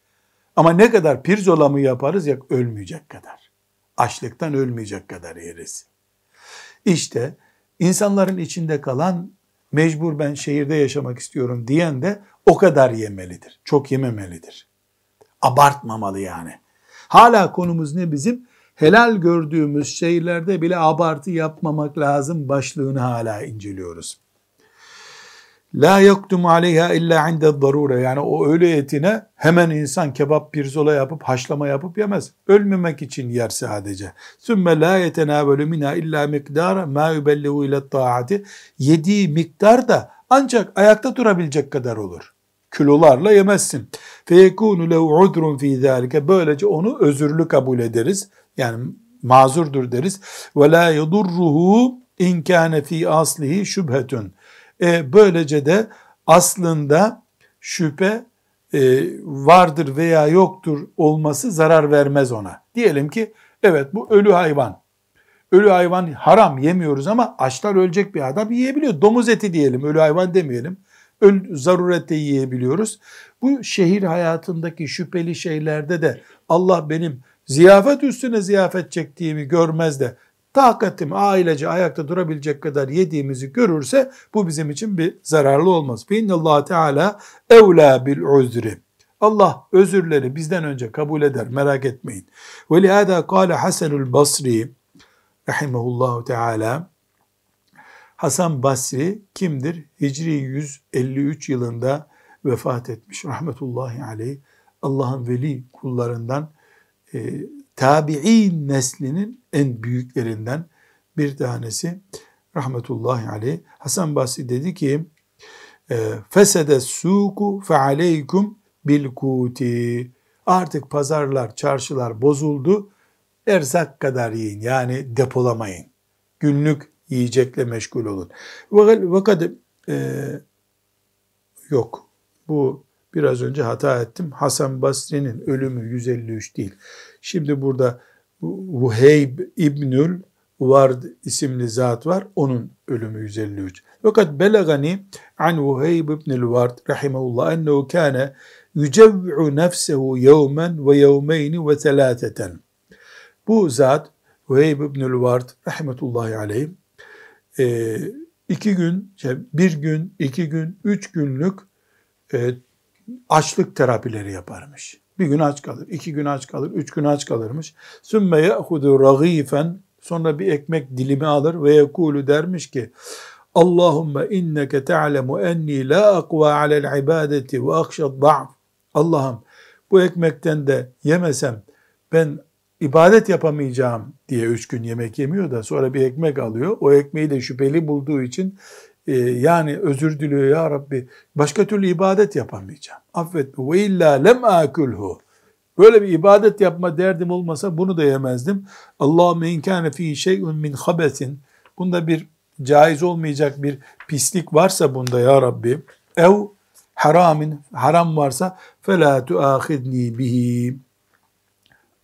Ama ne kadar pirzola mı yaparız ya ölmeyecek kadar açlıktan ölmeyecek kadar yeriz. İşte insanların içinde kalan mecbur ben şehirde yaşamak istiyorum diyen de o kadar yemelidir. Çok yememelidir. Abartmamalı yani. Hala konumuz ne bizim? Helal gördüğümüz şeylerde bile abartı yapmamak lazım başlığını hala inceliyoruz. La yoktum aleyha illa inde darure. Yani o ölü etine hemen insan kebap pirzola yapıp haşlama yapıp yemez. Ölmemek için yer sadece. Sümme la yetenavelu minha illa miktara ma yubellihu ile taati. Yediği miktar da ancak ayakta durabilecek kadar olur. Kilolarla yemezsin. Feyekunu lehu udrun fi zalike. Böylece onu özürlü kabul ederiz. Yani mazurdur deriz. Ve la yedurruhu in kâne fi aslihi şübhetun e, böylece de aslında şüphe e, vardır veya yoktur olması zarar vermez ona. Diyelim ki evet bu ölü hayvan. Ölü hayvan haram yemiyoruz ama açlar ölecek bir adam yiyebiliyor. Domuz eti diyelim ölü hayvan demeyelim. Zarurette yiyebiliyoruz. Bu şehir hayatındaki şüpheli şeylerde de Allah benim ziyafet üstüne ziyafet çektiğimi görmez de takatim ailece ayakta durabilecek kadar yediğimizi görürse bu bizim için bir zararlı olmaz. Allah Teala evla bil uzri. Allah özürleri bizden önce kabul eder merak etmeyin. Ve lihada kâle Hasanul Basri rahimehullahu teala Hasan Basri kimdir? Hicri 153 yılında vefat etmiş rahmetullahi aleyh. Allah'ın veli kullarından e, tabi'in neslinin en büyüklerinden bir tanesi rahmetullahi aleyh. Hasan Basri dedi ki e, fesede suku fe aleykum bil kuti. Artık pazarlar, çarşılar bozuldu. Erzak kadar yiyin yani depolamayın. Günlük yiyecekle meşgul olun. Fakat e, yok bu biraz önce hata ettim. Hasan Basri'nin ölümü 153 değil. Şimdi burada Vuheyb İbnül Vard isimli zat var. Onun ölümü 153. Fakat belagani an Vuheyb İbnül Vard rahimahullah ennehu kâne yücev'u nefsehu yevmen ve yevmeyni ve telâteten. Bu zat Vuheyb İbnül Vard rahmetullahi aleyh e, iki gün, şey, bir gün, iki gün, üç günlük e, açlık terapileri yaparmış. Bir gün aç kalır, iki gün aç kalır, üç gün aç kalırmış. Sümme ye'hudu ragifen sonra bir ekmek dilimi alır ve yekulu dermiş ki Allahümme inneke te'lemu enni la akva alel ibadeti ve akşad da'f. Allah'ım bu ekmekten de yemesem ben ibadet yapamayacağım diye üç gün yemek yemiyor da sonra bir ekmek alıyor. O ekmeği de şüpheli bulduğu için e, yani özür diliyor ya Rabbi başka türlü ibadet yapamayacağım. Affet ve illa lem akulhu. Böyle bir ibadet yapma derdim olmasa bunu da yemezdim. Allahümme inkâne fî şey'un min habesin. Bunda bir caiz olmayacak bir pislik varsa bunda ya Rabbi. Ev haramin, haram varsa فَلَا تُآخِذْنِي bihi.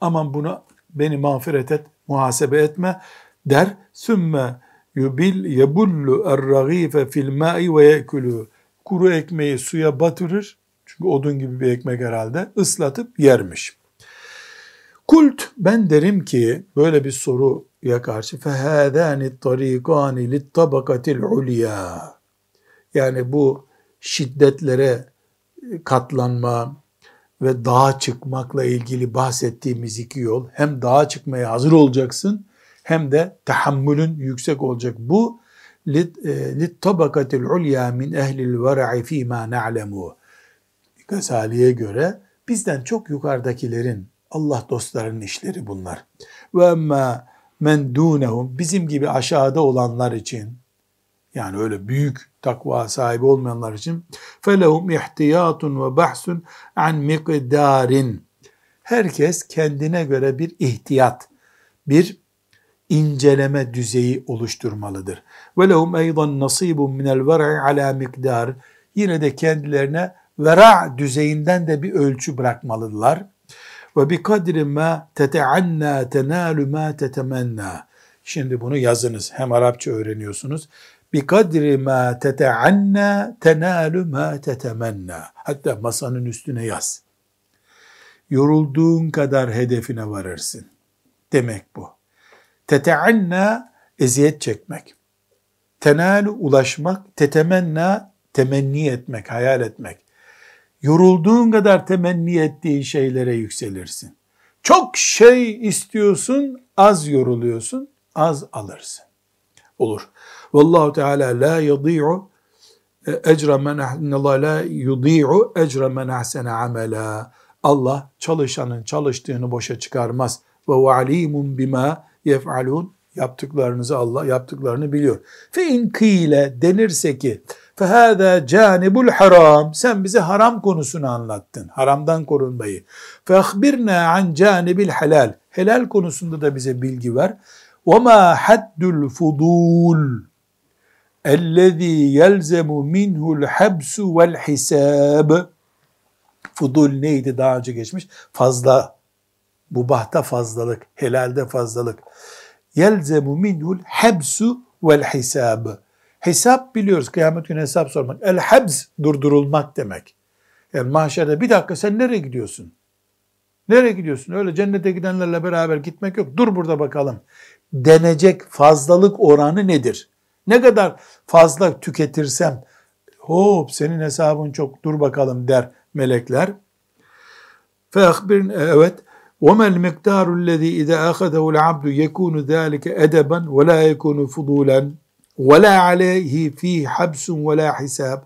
Aman bunu beni mağfiret et, muhasebe etme der. Sümme yubil yebullu er-ragife fil ma'i ve yekulu. Kuru ekmeği suya batırır. Çünkü odun gibi bir ekmek herhalde. ıslatıp yermiş. Kult ben derim ki böyle bir soruya karşı fehâdâni tarîkâni littabakatil ulya. Yani bu şiddetlere katlanma ve dağa çıkmakla ilgili bahsettiğimiz iki yol hem dağa çıkmaya hazır olacaksın hem de tahammülün yüksek olacak. Bu lit tabakatil ulya min ehlil ver'i fi ma na'lemu. Gazali'ye göre bizden çok yukarıdakilerin Allah dostlarının işleri bunlar. Ve emma men dunehum bizim gibi aşağıda olanlar için yani öyle büyük takva sahibi olmayanlar için felehum ihtiyatun ve bahsun an miqdarin. Herkes kendine göre bir ihtiyat, bir inceleme düzeyi oluşturmalıdır. Ve lehum eydan nasibun minel ver'i ala mikdar. Yine de kendilerine vera düzeyinden de bir ölçü bırakmalılar. Ve bi kadri ma teteanna tenalu ma tetemenna. Şimdi bunu yazınız. Hem Arapça öğreniyorsunuz. Bi kadri ma teteanna tenalu ma tetemenna. Hatta masanın üstüne yaz. Yorulduğun kadar hedefine varırsın. Demek bu. Teteanna eziyet çekmek. Tenalu ulaşmak, tetemenna temenni etmek, hayal etmek. Yorulduğun kadar temenni ettiğin şeylere yükselirsin. Çok şey istiyorsun, az yoruluyorsun, az alırsın. Olur. Vallahu Teala la yudî'u ecra men ah- Allah la yudî'u ecra men ahsene amela. Allah çalışanın çalıştığını boşa çıkarmaz. Ve alimun bima yef'alun yaptıklarınızı Allah yaptıklarını biliyor. Fe in kıyle denirse ki fehâzâ canibul haram. Sen bize haram konusunu anlattın. Haramdan korunmayı. Fehbirnâ an canibil helal. Helal konusunda da bize bilgi ver. Ve mâ haddül. اَلَّذ۪ي يَلْزَمُ مِنْهُ الْحَبْسُ وَالْحِسَابِ Fudul neydi daha önce geçmiş? Fazla. Mubahta fazlalık, helalde fazlalık. Yelzemu minhul hebsu vel hisab. Hesap biliyoruz kıyamet günü hesap sormak. El habs durdurulmak demek. Yani mahşerde bir dakika sen nereye gidiyorsun? Nereye gidiyorsun? Öyle cennete gidenlerle beraber gitmek yok. Dur burada bakalım. Denecek fazlalık oranı nedir? Ne kadar fazla tüketirsem hop senin hesabın çok dur bakalım der melekler. Feakbirin evet وَمَا الْمِقْدَارُ الَّذ۪ي اِذَا أَخَذَهُ الْعَبْدُ يَكُونُ ذَٰلِكَ اَدَبًا وَلَا يَكُونُ فُضُولًا وَلَا عَلَيْهِ ف۪ي حَبْسٌ وَلَا حِسَابٌ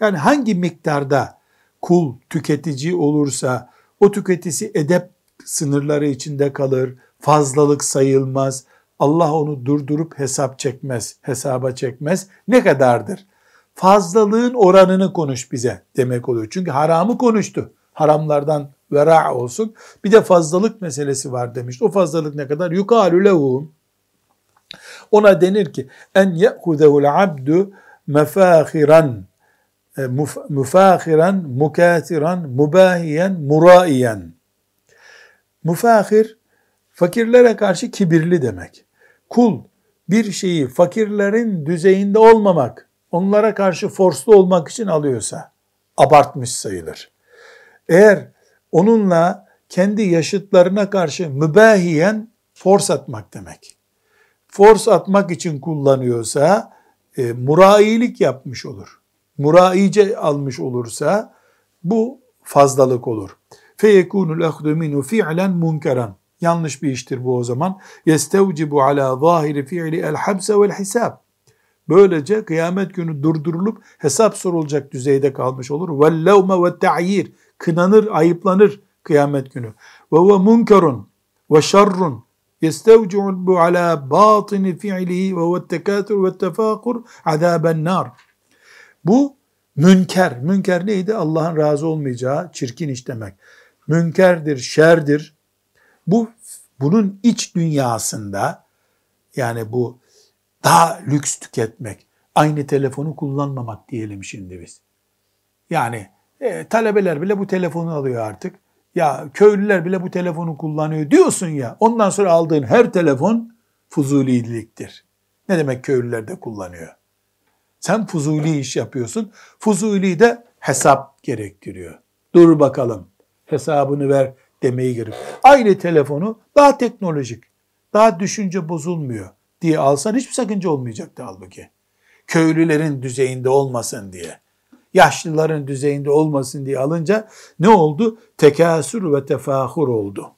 Yani hangi miktarda kul tüketici olursa o tüketisi edep sınırları içinde kalır, fazlalık sayılmaz, Allah onu durdurup hesap çekmez, hesaba çekmez. Ne kadardır? Fazlalığın oranını konuş bize demek oluyor. Çünkü haramı konuştu. Haramlardan vera olsun. Bir de fazlalık meselesi var demiş. O fazlalık ne kadar? Yukalü lehu. Ona denir ki en ye'hudehul abdu mefahiran e, müfahiran, mukatiran, mubahiyen, muraiyen. Müfahir, fakirlere karşı kibirli demek. Kul bir şeyi fakirlerin düzeyinde olmamak, onlara karşı forslu olmak için alıyorsa abartmış sayılır. Eğer onunla kendi yaşıtlarına karşı mübahiyen fors atmak demek. Fors atmak için kullanıyorsa e, murailik yapmış olur. Muraice almış olursa bu fazlalık olur. Feyekunul ahdu minhu fi'len munkeran. Yanlış bir iştir bu o zaman. Yestevcibu ala zahiri fi'li el habse vel hisab. Böylece kıyamet günü durdurulup hesap sorulacak düzeyde kalmış olur. Vel levme ve ta'yir. Kınanır, ayıplanır kıyamet günü. Ve huve munkerun ve şerrun yestevcibu ala batini fi'lihi ve huve tekâthur ve tefâkur azâben nar. Bu münker. Münker neydi? Allah'ın razı olmayacağı çirkin iş demek. münkerdir, şerdir. Bu bunun iç dünyasında yani bu daha lüks tüketmek, aynı telefonu kullanmamak diyelim şimdi biz. Yani e, talebeler bile bu telefonu alıyor artık. Ya köylüler bile bu telefonu kullanıyor diyorsun ya. Ondan sonra aldığın her telefon fuzuliliktir. Ne demek köylüler de kullanıyor? Sen fuzuli iş yapıyorsun. Fuzuli de hesap gerektiriyor. Dur bakalım hesabını ver demeyi gerek. Aynı telefonu daha teknolojik, daha düşünce bozulmuyor diye alsan hiçbir sakınca olmayacaktı halbuki. Köylülerin düzeyinde olmasın diye, yaşlıların düzeyinde olmasın diye alınca ne oldu? Tekasür ve tefahur oldu.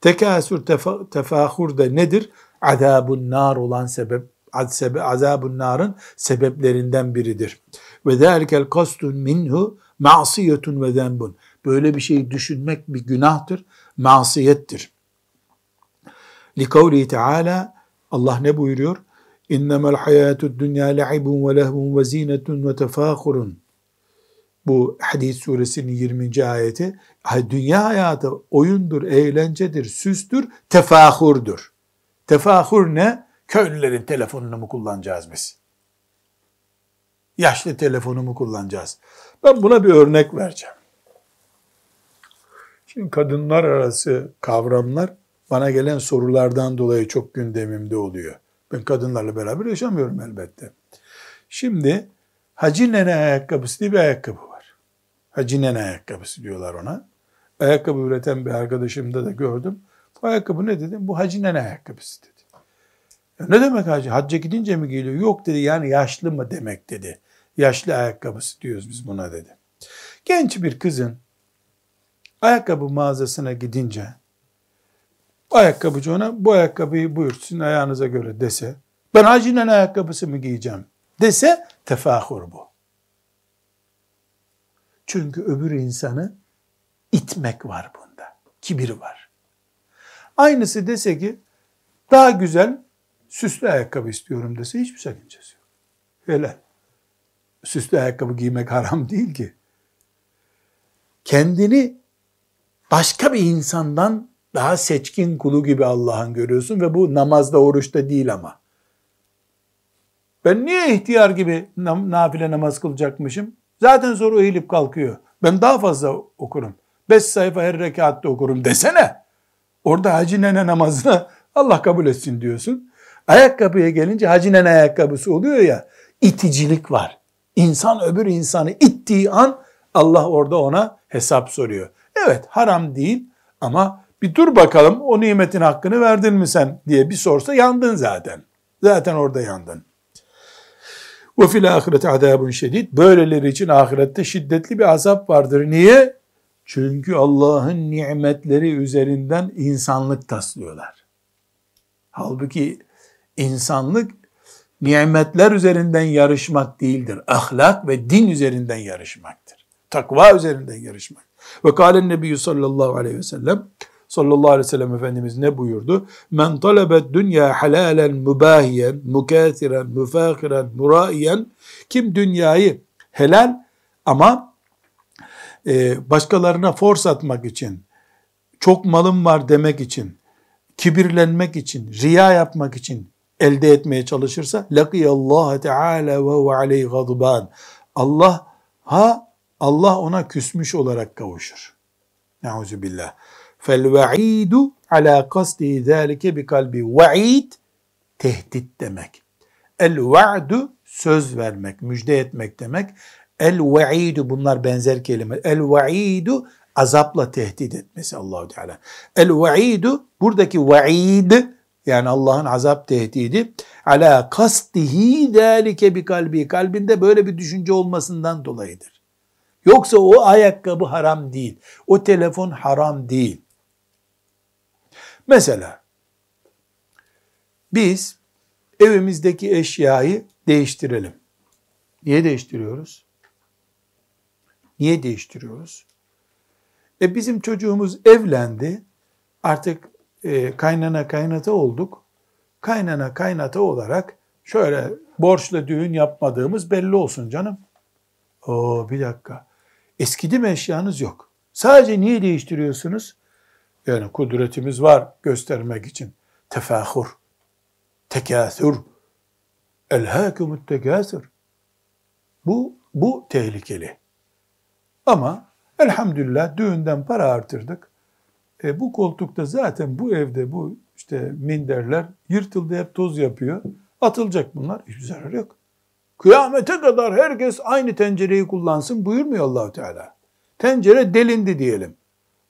Tekasür, tefa, tefahur da nedir? Azabun nar olan sebep, azabun narın sebeplerinden biridir. Ve zâlikel kastun minhu ma'siyetun ve zenbun. Böyle bir şeyi düşünmek bir günahtır, masiyettir. Likavli Teala Allah ne buyuruyor? İnnemel hayatud dünya le'ibun ve lehvun ve zinetun ve tefâhurun. Bu Hadis suresinin 20. ayeti. Dünya hayatı oyundur, eğlencedir, süstür, tefahurdur. Tefahur ne? Köylülerin telefonunu mu kullanacağız biz? Yaşlı telefonu mu kullanacağız? Ben buna bir örnek vereceğim. Şimdi kadınlar arası kavramlar bana gelen sorulardan dolayı çok gündemimde oluyor. Ben kadınlarla beraber yaşamıyorum elbette. Şimdi Hacı Nene ayakkabısı diye bir ayakkabı var. Hacı Nene ayakkabısı diyorlar ona. Ayakkabı üreten bir arkadaşımda da gördüm. Bu ayakkabı ne dedim? Bu Hacı Nene ayakkabısı dedi. Ya ne demek hacı? Hacca gidince mi geliyor? Yok dedi yani yaşlı mı demek dedi. Yaşlı ayakkabısı diyoruz biz buna dedi. Genç bir kızın ayakkabı mağazasına gidince ayakkabıcı ona bu ayakkabıyı buyursun ayağınıza göre dese ben hacinen ayakkabısı mı giyeceğim dese tefahur bu. Çünkü öbür insanı itmek var bunda. Kibir var. Aynısı dese ki daha güzel süslü ayakkabı istiyorum dese hiçbir sakıncası yok. Helal. Süslü ayakkabı giymek haram değil ki. Kendini başka bir insandan daha seçkin kulu gibi Allah'ın görüyorsun ve bu namazda oruçta değil ama. Ben niye ihtiyar gibi nafile namaz kılacakmışım? Zaten soru eğilip kalkıyor. Ben daha fazla okurum. Beş sayfa her rekatta okurum desene. Orada hacı nene namazına Allah kabul etsin diyorsun. Ayakkabıya gelince hacı nene ayakkabısı oluyor ya. iticilik var. İnsan öbür insanı ittiği an Allah orada ona hesap soruyor. Evet haram değil ama bir dur bakalım o nimetin hakkını verdin mi sen diye bir sorsa yandın zaten. Zaten orada yandın. Ve fil ahireti azabun şedid. Böyleleri için ahirette şiddetli bir azap vardır. Niye? Çünkü Allah'ın nimetleri üzerinden insanlık taslıyorlar. Halbuki insanlık nimetler üzerinden yarışmak değildir. Ahlak ve din üzerinden yarışmaktır. Takva üzerinden yarışmak. Ve kâlen nebiyyü sallallahu aleyhi ve sellem sallallahu aleyhi ve sellem Efendimiz ne buyurdu? Men talebet dünya halalen mübahiyen, mukâthiren, müfâkiren, muraiyen kim dünyayı helal ama e, başkalarına fors atmak için, çok malım var demek için, kibirlenmek için, riya yapmak için elde etmeye çalışırsa Allah Teala ve huve aleyhi gadban. Allah ha Allah ona küsmüş olarak kavuşur. Nauzu billah. Fel va'idu ala kasdi zalike bi kalbi. Va'id tehdit demek. El va'du söz vermek, müjde etmek demek. El va'idu bunlar benzer kelime. El va'idu azapla tehdit etmesi Allahu Teala. El va'idu buradaki va'id yani Allah'ın azap tehdidi ala kastihi zalike bi kalbi kalbinde böyle bir düşünce olmasından dolayıdır. Yoksa o ayakkabı haram değil. O telefon haram değil. Mesela biz evimizdeki eşyayı değiştirelim. Niye değiştiriyoruz? Niye değiştiriyoruz? E bizim çocuğumuz evlendi. Artık e, kaynana kaynata olduk. Kaynana kaynata olarak şöyle borçla düğün yapmadığımız belli olsun canım. O bir dakika. Eskidi mi eşyanız yok. Sadece niye değiştiriyorsunuz? Yani kudretimiz var göstermek için. Tefahur, tekâthür, elhâkumut tekâthür. Bu, bu tehlikeli. Ama elhamdülillah düğünden para artırdık. E, bu koltukta zaten bu evde bu işte minderler yırtıldı hep toz yapıyor. Atılacak bunlar. Hiçbir zarar yok. Kıyamete kadar herkes aynı tencereyi kullansın buyurmuyor Allahu Teala. Tencere delindi diyelim.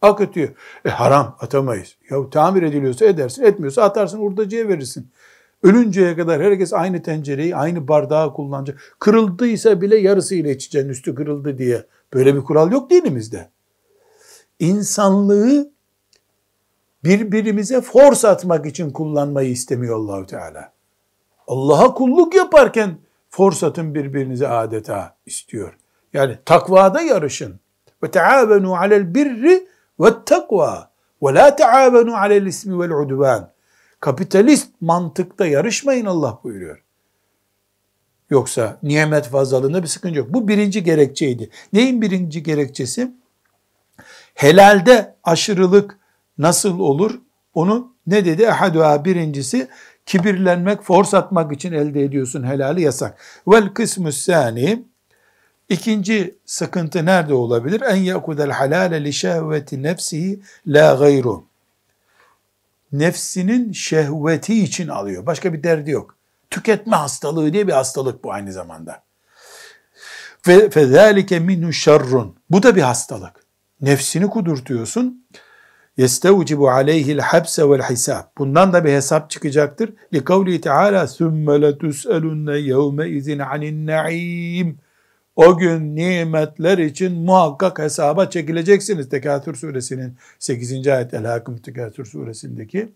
Akıtıyor. E haram atamayız. Ya tamir ediliyorsa edersin, etmiyorsa atarsın hurdacıya verirsin. Ölünceye kadar herkes aynı tencereyi, aynı bardağı kullanacak. Kırıldıysa bile yarısıyla içeceksin üstü kırıldı diye. Böyle bir kural yok dinimizde. İnsanlığı birbirimize force atmak için kullanmayı istemiyor Allahu Teala. Allah'a kulluk yaparken force atın birbirinize adeta istiyor. Yani takvada yarışın. Ve taavenu alel birri ve takva. Ve la taavenu alel ismi vel udvan. Kapitalist mantıkta yarışmayın Allah buyuruyor. Yoksa nimet fazlalığında bir sıkıntı yok. Bu birinci gerekçeydi. Neyin birinci gerekçesi? Helalde aşırılık nasıl olur? Onu ne dedi? Ehadua birincisi kibirlenmek, force atmak için elde ediyorsun helali yasak. Vel kısmü sani İkinci sıkıntı nerede olabilir? En yakudel halale li şehveti nefsihi la gayru. Nefsinin şehveti için alıyor. Başka bir derdi yok. Tüketme hastalığı diye bir hastalık bu aynı zamanda. Ve fezalike minhu şerrun. Bu da bir hastalık. Nefsini kudurtuyorsun. Yestevcibu aleyhil habse vel hisab. Bundan da bir hesap çıkacaktır. Li kavli teala sümme letus'elunne yevme izin anin naim. O gün nimetler için muhakkak hesaba çekileceksiniz. Tekatür suresinin 8. ayet El Hakim Tekatür suresindeki.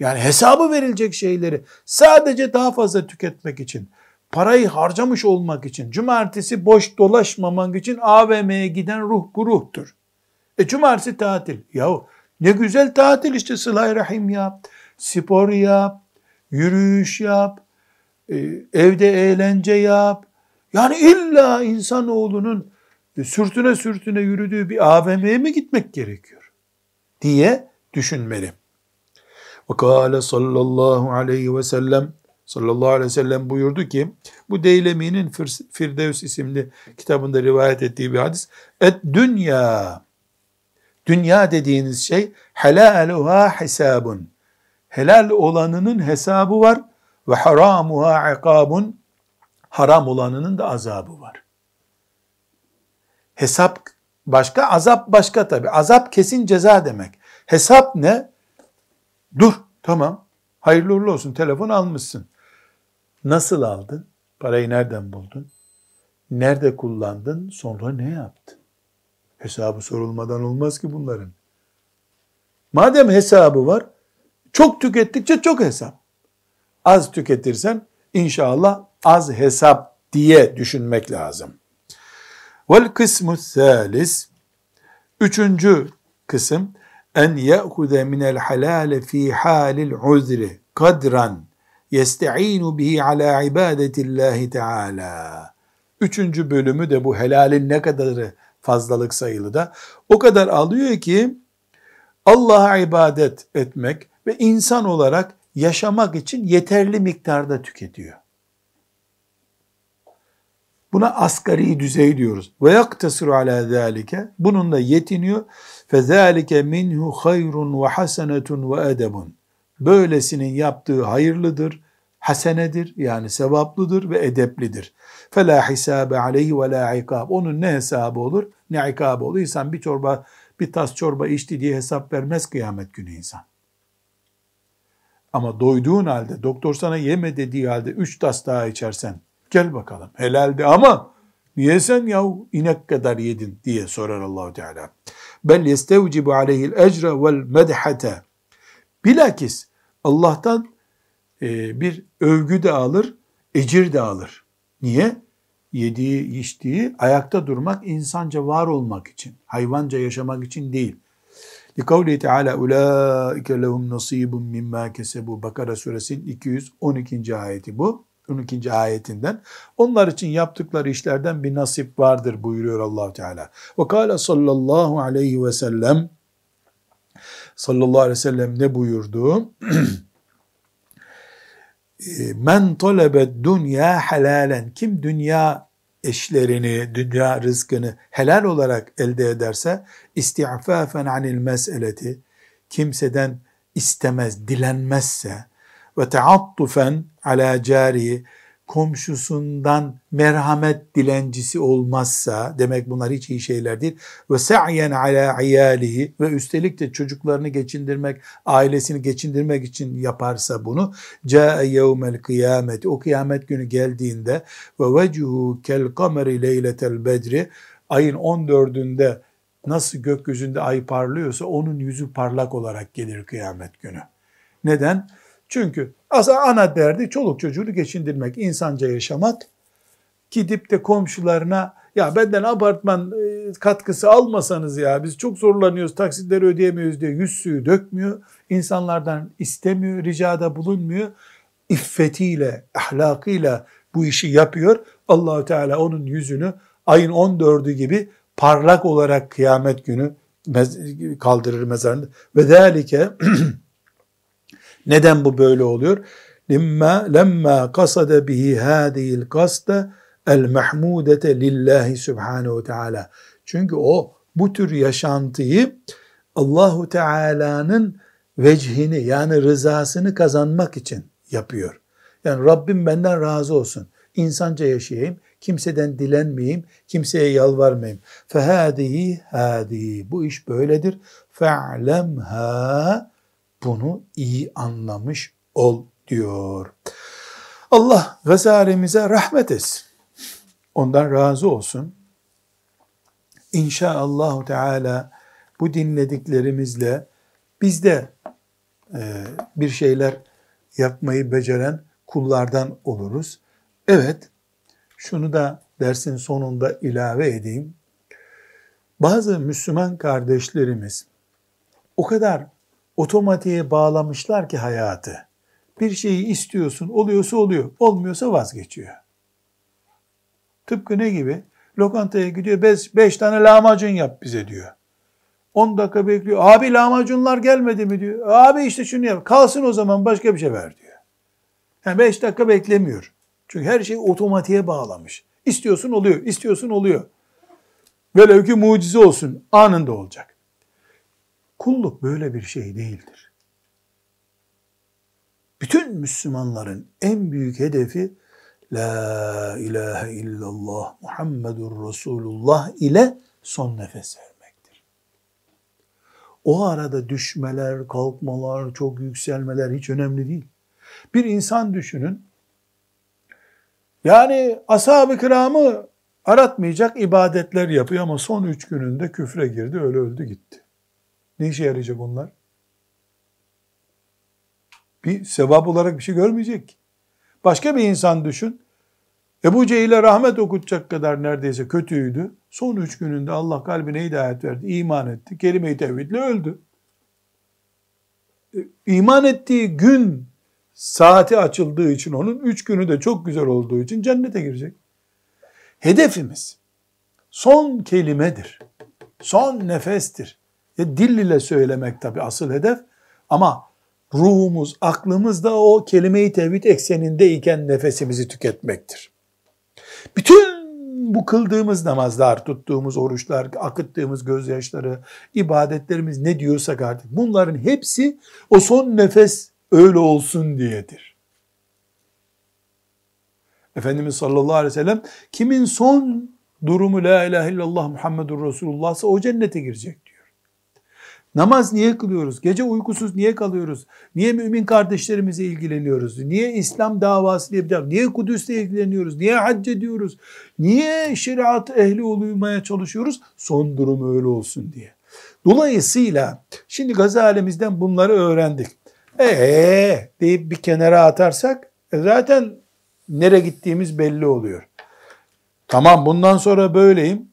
Yani hesabı verilecek şeyleri sadece daha fazla tüketmek için, parayı harcamış olmak için, cumartesi boş dolaşmamak için AVM'ye giden ruh guruhtur. E cumartesi tatil. Yahu ne güzel tatil işte sıla rahim yap, spor yap, yürüyüş yap, e, evde eğlence yap, yani illa insanoğlunun sürtüne sürtüne yürüdüğü bir AVM'ye mi gitmek gerekiyor? Diye düşünmeli. Ve sallallahu aleyhi ve sellem sallallahu aleyhi ve sellem buyurdu ki bu Deylemi'nin Firdevs isimli kitabında rivayet ettiği bir hadis. Et dünya dünya dediğiniz şey helaluha hesabun. Helal olanının hesabı var ve haramuha ikabun haram olanının da azabı var. Hesap başka, azap başka tabi. Azap kesin ceza demek. Hesap ne? Dur, tamam. Hayırlı uğurlu olsun. Telefon almışsın. Nasıl aldın? Parayı nereden buldun? Nerede kullandın? Sonra ne yaptın? Hesabı sorulmadan olmaz ki bunların. Madem hesabı var, çok tükettikçe çok hesap. Az tüketirsen inşallah az hesap diye düşünmek lazım. Vel kısmü thalis Üçüncü kısım en ye'kude minel halale fi halil uzri kadran yesta'inu bihi ala ibadetillahi teala. Üçüncü bölümü de bu helalin ne kadarı fazlalık sayılı da o kadar alıyor ki Allah'a ibadet etmek ve insan olarak yaşamak için yeterli miktarda tüketiyor. Buna asgari düzey diyoruz. Ve yaktasiru ala zalike. Bununla yetiniyor. Fe zalike minhu hayrun ve hasenetun ve edebun. Böylesinin yaptığı hayırlıdır, hasenedir yani sevaplıdır ve edeplidir. Fela hisabe aleyhi ve la ikab. Onun ne hesabı olur ne ikabı olur. İnsan bir çorba bir tas çorba içti diye hesap vermez kıyamet günü insan. Ama doyduğun halde, doktor sana yeme dediği halde üç tas daha içersen, gel bakalım helaldi ama niye sen yahu inek kadar yedin diye sorar Allahu Teala. Bel yestevcibu aleyhil ecre vel medhate. Bilakis Allah'tan e, bir övgü de alır, ecir de alır. Niye? Yediği, içtiği, ayakta durmak, insanca var olmak için, hayvanca yaşamak için değil. Likavli Teala ulaike lehum nasibun mimma kesebu. Bakara suresinin 212. ayeti bu. 12. ayetinden. Onlar için yaptıkları işlerden bir nasip vardır buyuruyor allah Teala. Ve kâle sallallahu aleyhi ve sellem sallallahu aleyhi ve sellem ne buyurdu? Men talebet dünya helalen. Kim dünya eşlerini, dünya rızkını helal olarak elde ederse isti'fafen anil meseleti kimseden istemez, dilenmezse ve teattufen ala cari komşusundan merhamet dilencisi olmazsa demek bunlar hiç iyi şeyler değil ve sa'yen ala iyalihi ve üstelik de çocuklarını geçindirmek ailesini geçindirmek için yaparsa bunu caa yevmel kıyamet o kıyamet günü geldiğinde ve vecuhu kel kameri leyletel bedri ayın 14'ünde nasıl gökyüzünde ay parlıyorsa onun yüzü parlak olarak gelir kıyamet günü. Neden? Çünkü aslında ana derdi çoluk çocuğunu geçindirmek, insanca yaşamak. Gidip de komşularına ya benden apartman e, katkısı almasanız ya biz çok zorlanıyoruz taksitleri ödeyemiyoruz diye yüz suyu dökmüyor. İnsanlardan istemiyor, ricada bulunmuyor. İffetiyle, ahlakıyla bu işi yapıyor. Allahu Teala onun yüzünü ayın 14'ü gibi parlak olarak kıyamet günü kaldırır mezarında. Ve zalike Neden bu böyle oluyor? Limma lemma kasade bihi hadihi'l kasda el mahmudete lillahi subhanehu teala. Çünkü o bu tür yaşantıyı Allahu Teala'nın vechini yani rızasını kazanmak için yapıyor. Yani Rabbim benden razı olsun. İnsanca yaşayayım, kimseden dilenmeyeyim, kimseye yalvarmayayım. Fehadihi hadi. Bu iş böyledir. Fe'lemha bunu iyi anlamış ol diyor. Allah Gazalimize rahmet etsin. Ondan razı olsun. İnşaallahu Teala bu dinlediklerimizle biz de e, bir şeyler yapmayı beceren kullardan oluruz. Evet, şunu da dersin sonunda ilave edeyim. Bazı Müslüman kardeşlerimiz o kadar otomatiğe bağlamışlar ki hayatı. Bir şeyi istiyorsun, oluyorsa oluyor, olmuyorsa vazgeçiyor. Tıpkı ne gibi? Lokantaya gidiyor, 5 tane lahmacun yap bize diyor. 10 dakika bekliyor. Abi lahmacunlar gelmedi mi diyor. Abi işte şunu yap. Kalsın o zaman başka bir şey ver diyor. Yani 5 dakika beklemiyor. Çünkü her şey otomatiğe bağlamış. İstiyorsun oluyor, istiyorsun oluyor. Velev ki mucize olsun, anında olacak. Kulluk böyle bir şey değildir. Bütün Müslümanların en büyük hedefi La ilahe illallah Muhammedur Resulullah ile son nefes vermektir. O arada düşmeler, kalkmalar, çok yükselmeler hiç önemli değil. Bir insan düşünün, yani ashab-ı kiramı aratmayacak ibadetler yapıyor ama son üç gününde küfre girdi, öyle öldü gitti. Ne işe yarayacak onlar? Bir sevap olarak bir şey görmeyecek. Başka bir insan düşün. Ebu Cehil'e rahmet okutacak kadar neredeyse kötüydü. Son üç gününde Allah kalbine hidayet verdi. iman etti. Kelime-i tevhidle öldü. E, iman ettiği gün saati açıldığı için onun üç günü de çok güzel olduğu için cennete girecek. Hedefimiz son kelimedir. Son nefestir. Ya dil ile söylemek tabi asıl hedef ama ruhumuz, aklımız da o kelime-i tevhid eksenindeyken nefesimizi tüketmektir. Bütün bu kıldığımız namazlar, tuttuğumuz oruçlar, akıttığımız gözyaşları, ibadetlerimiz ne diyorsak artık bunların hepsi o son nefes öyle olsun diyedir. Efendimiz sallallahu aleyhi ve sellem kimin son durumu la ilahe illallah Muhammedur Resulullah ise o cennete girecek. Namaz niye kılıyoruz? Gece uykusuz niye kalıyoruz? Niye mümin kardeşlerimize ilgileniyoruz? Niye İslam davası diye bir Niye Kudüs'le ilgileniyoruz? Niye hac ediyoruz? Niye şeriat ehli olmaya çalışıyoruz? Son durum öyle olsun diye. Dolayısıyla şimdi Gazalimizden bunları öğrendik. Eee deyip bir kenara atarsak e zaten nereye gittiğimiz belli oluyor. Tamam bundan sonra böyleyim.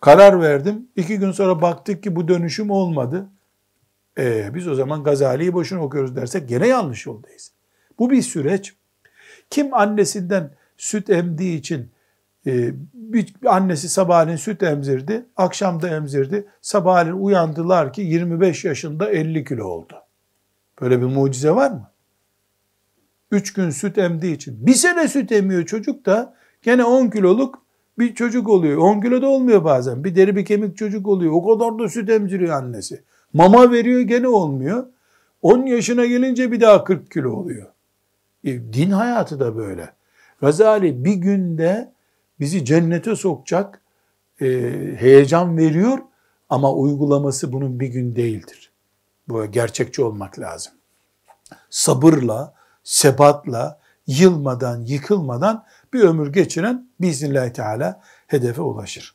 Karar verdim. İki gün sonra baktık ki bu dönüşüm olmadı. E, biz o zaman Gazali'yi boşuna okuyoruz dersek gene yanlış yoldayız. Bu bir süreç. Kim annesinden süt emdiği için e, bir, annesi sabahleyin süt emzirdi, akşam da emzirdi. Sabahleyin uyandılar ki 25 yaşında 50 kilo oldu. Böyle bir mucize var mı? 3 gün süt emdiği için. Bir sene süt emiyor çocuk da gene 10 kiloluk bir çocuk oluyor. 10 kilo da olmuyor bazen. Bir deri bir kemik çocuk oluyor. O kadar da süt emziriyor annesi. Mama veriyor gene olmuyor. 10 yaşına gelince bir daha 40 kilo oluyor. E, din hayatı da böyle. Gazali bir günde bizi cennete sokacak e, heyecan veriyor ama uygulaması bunun bir gün değildir. Bu gerçekçi olmak lazım. Sabırla, sebatla, yılmadan, yıkılmadan bir ömür geçiren biiznillahü teala hedefe ulaşır.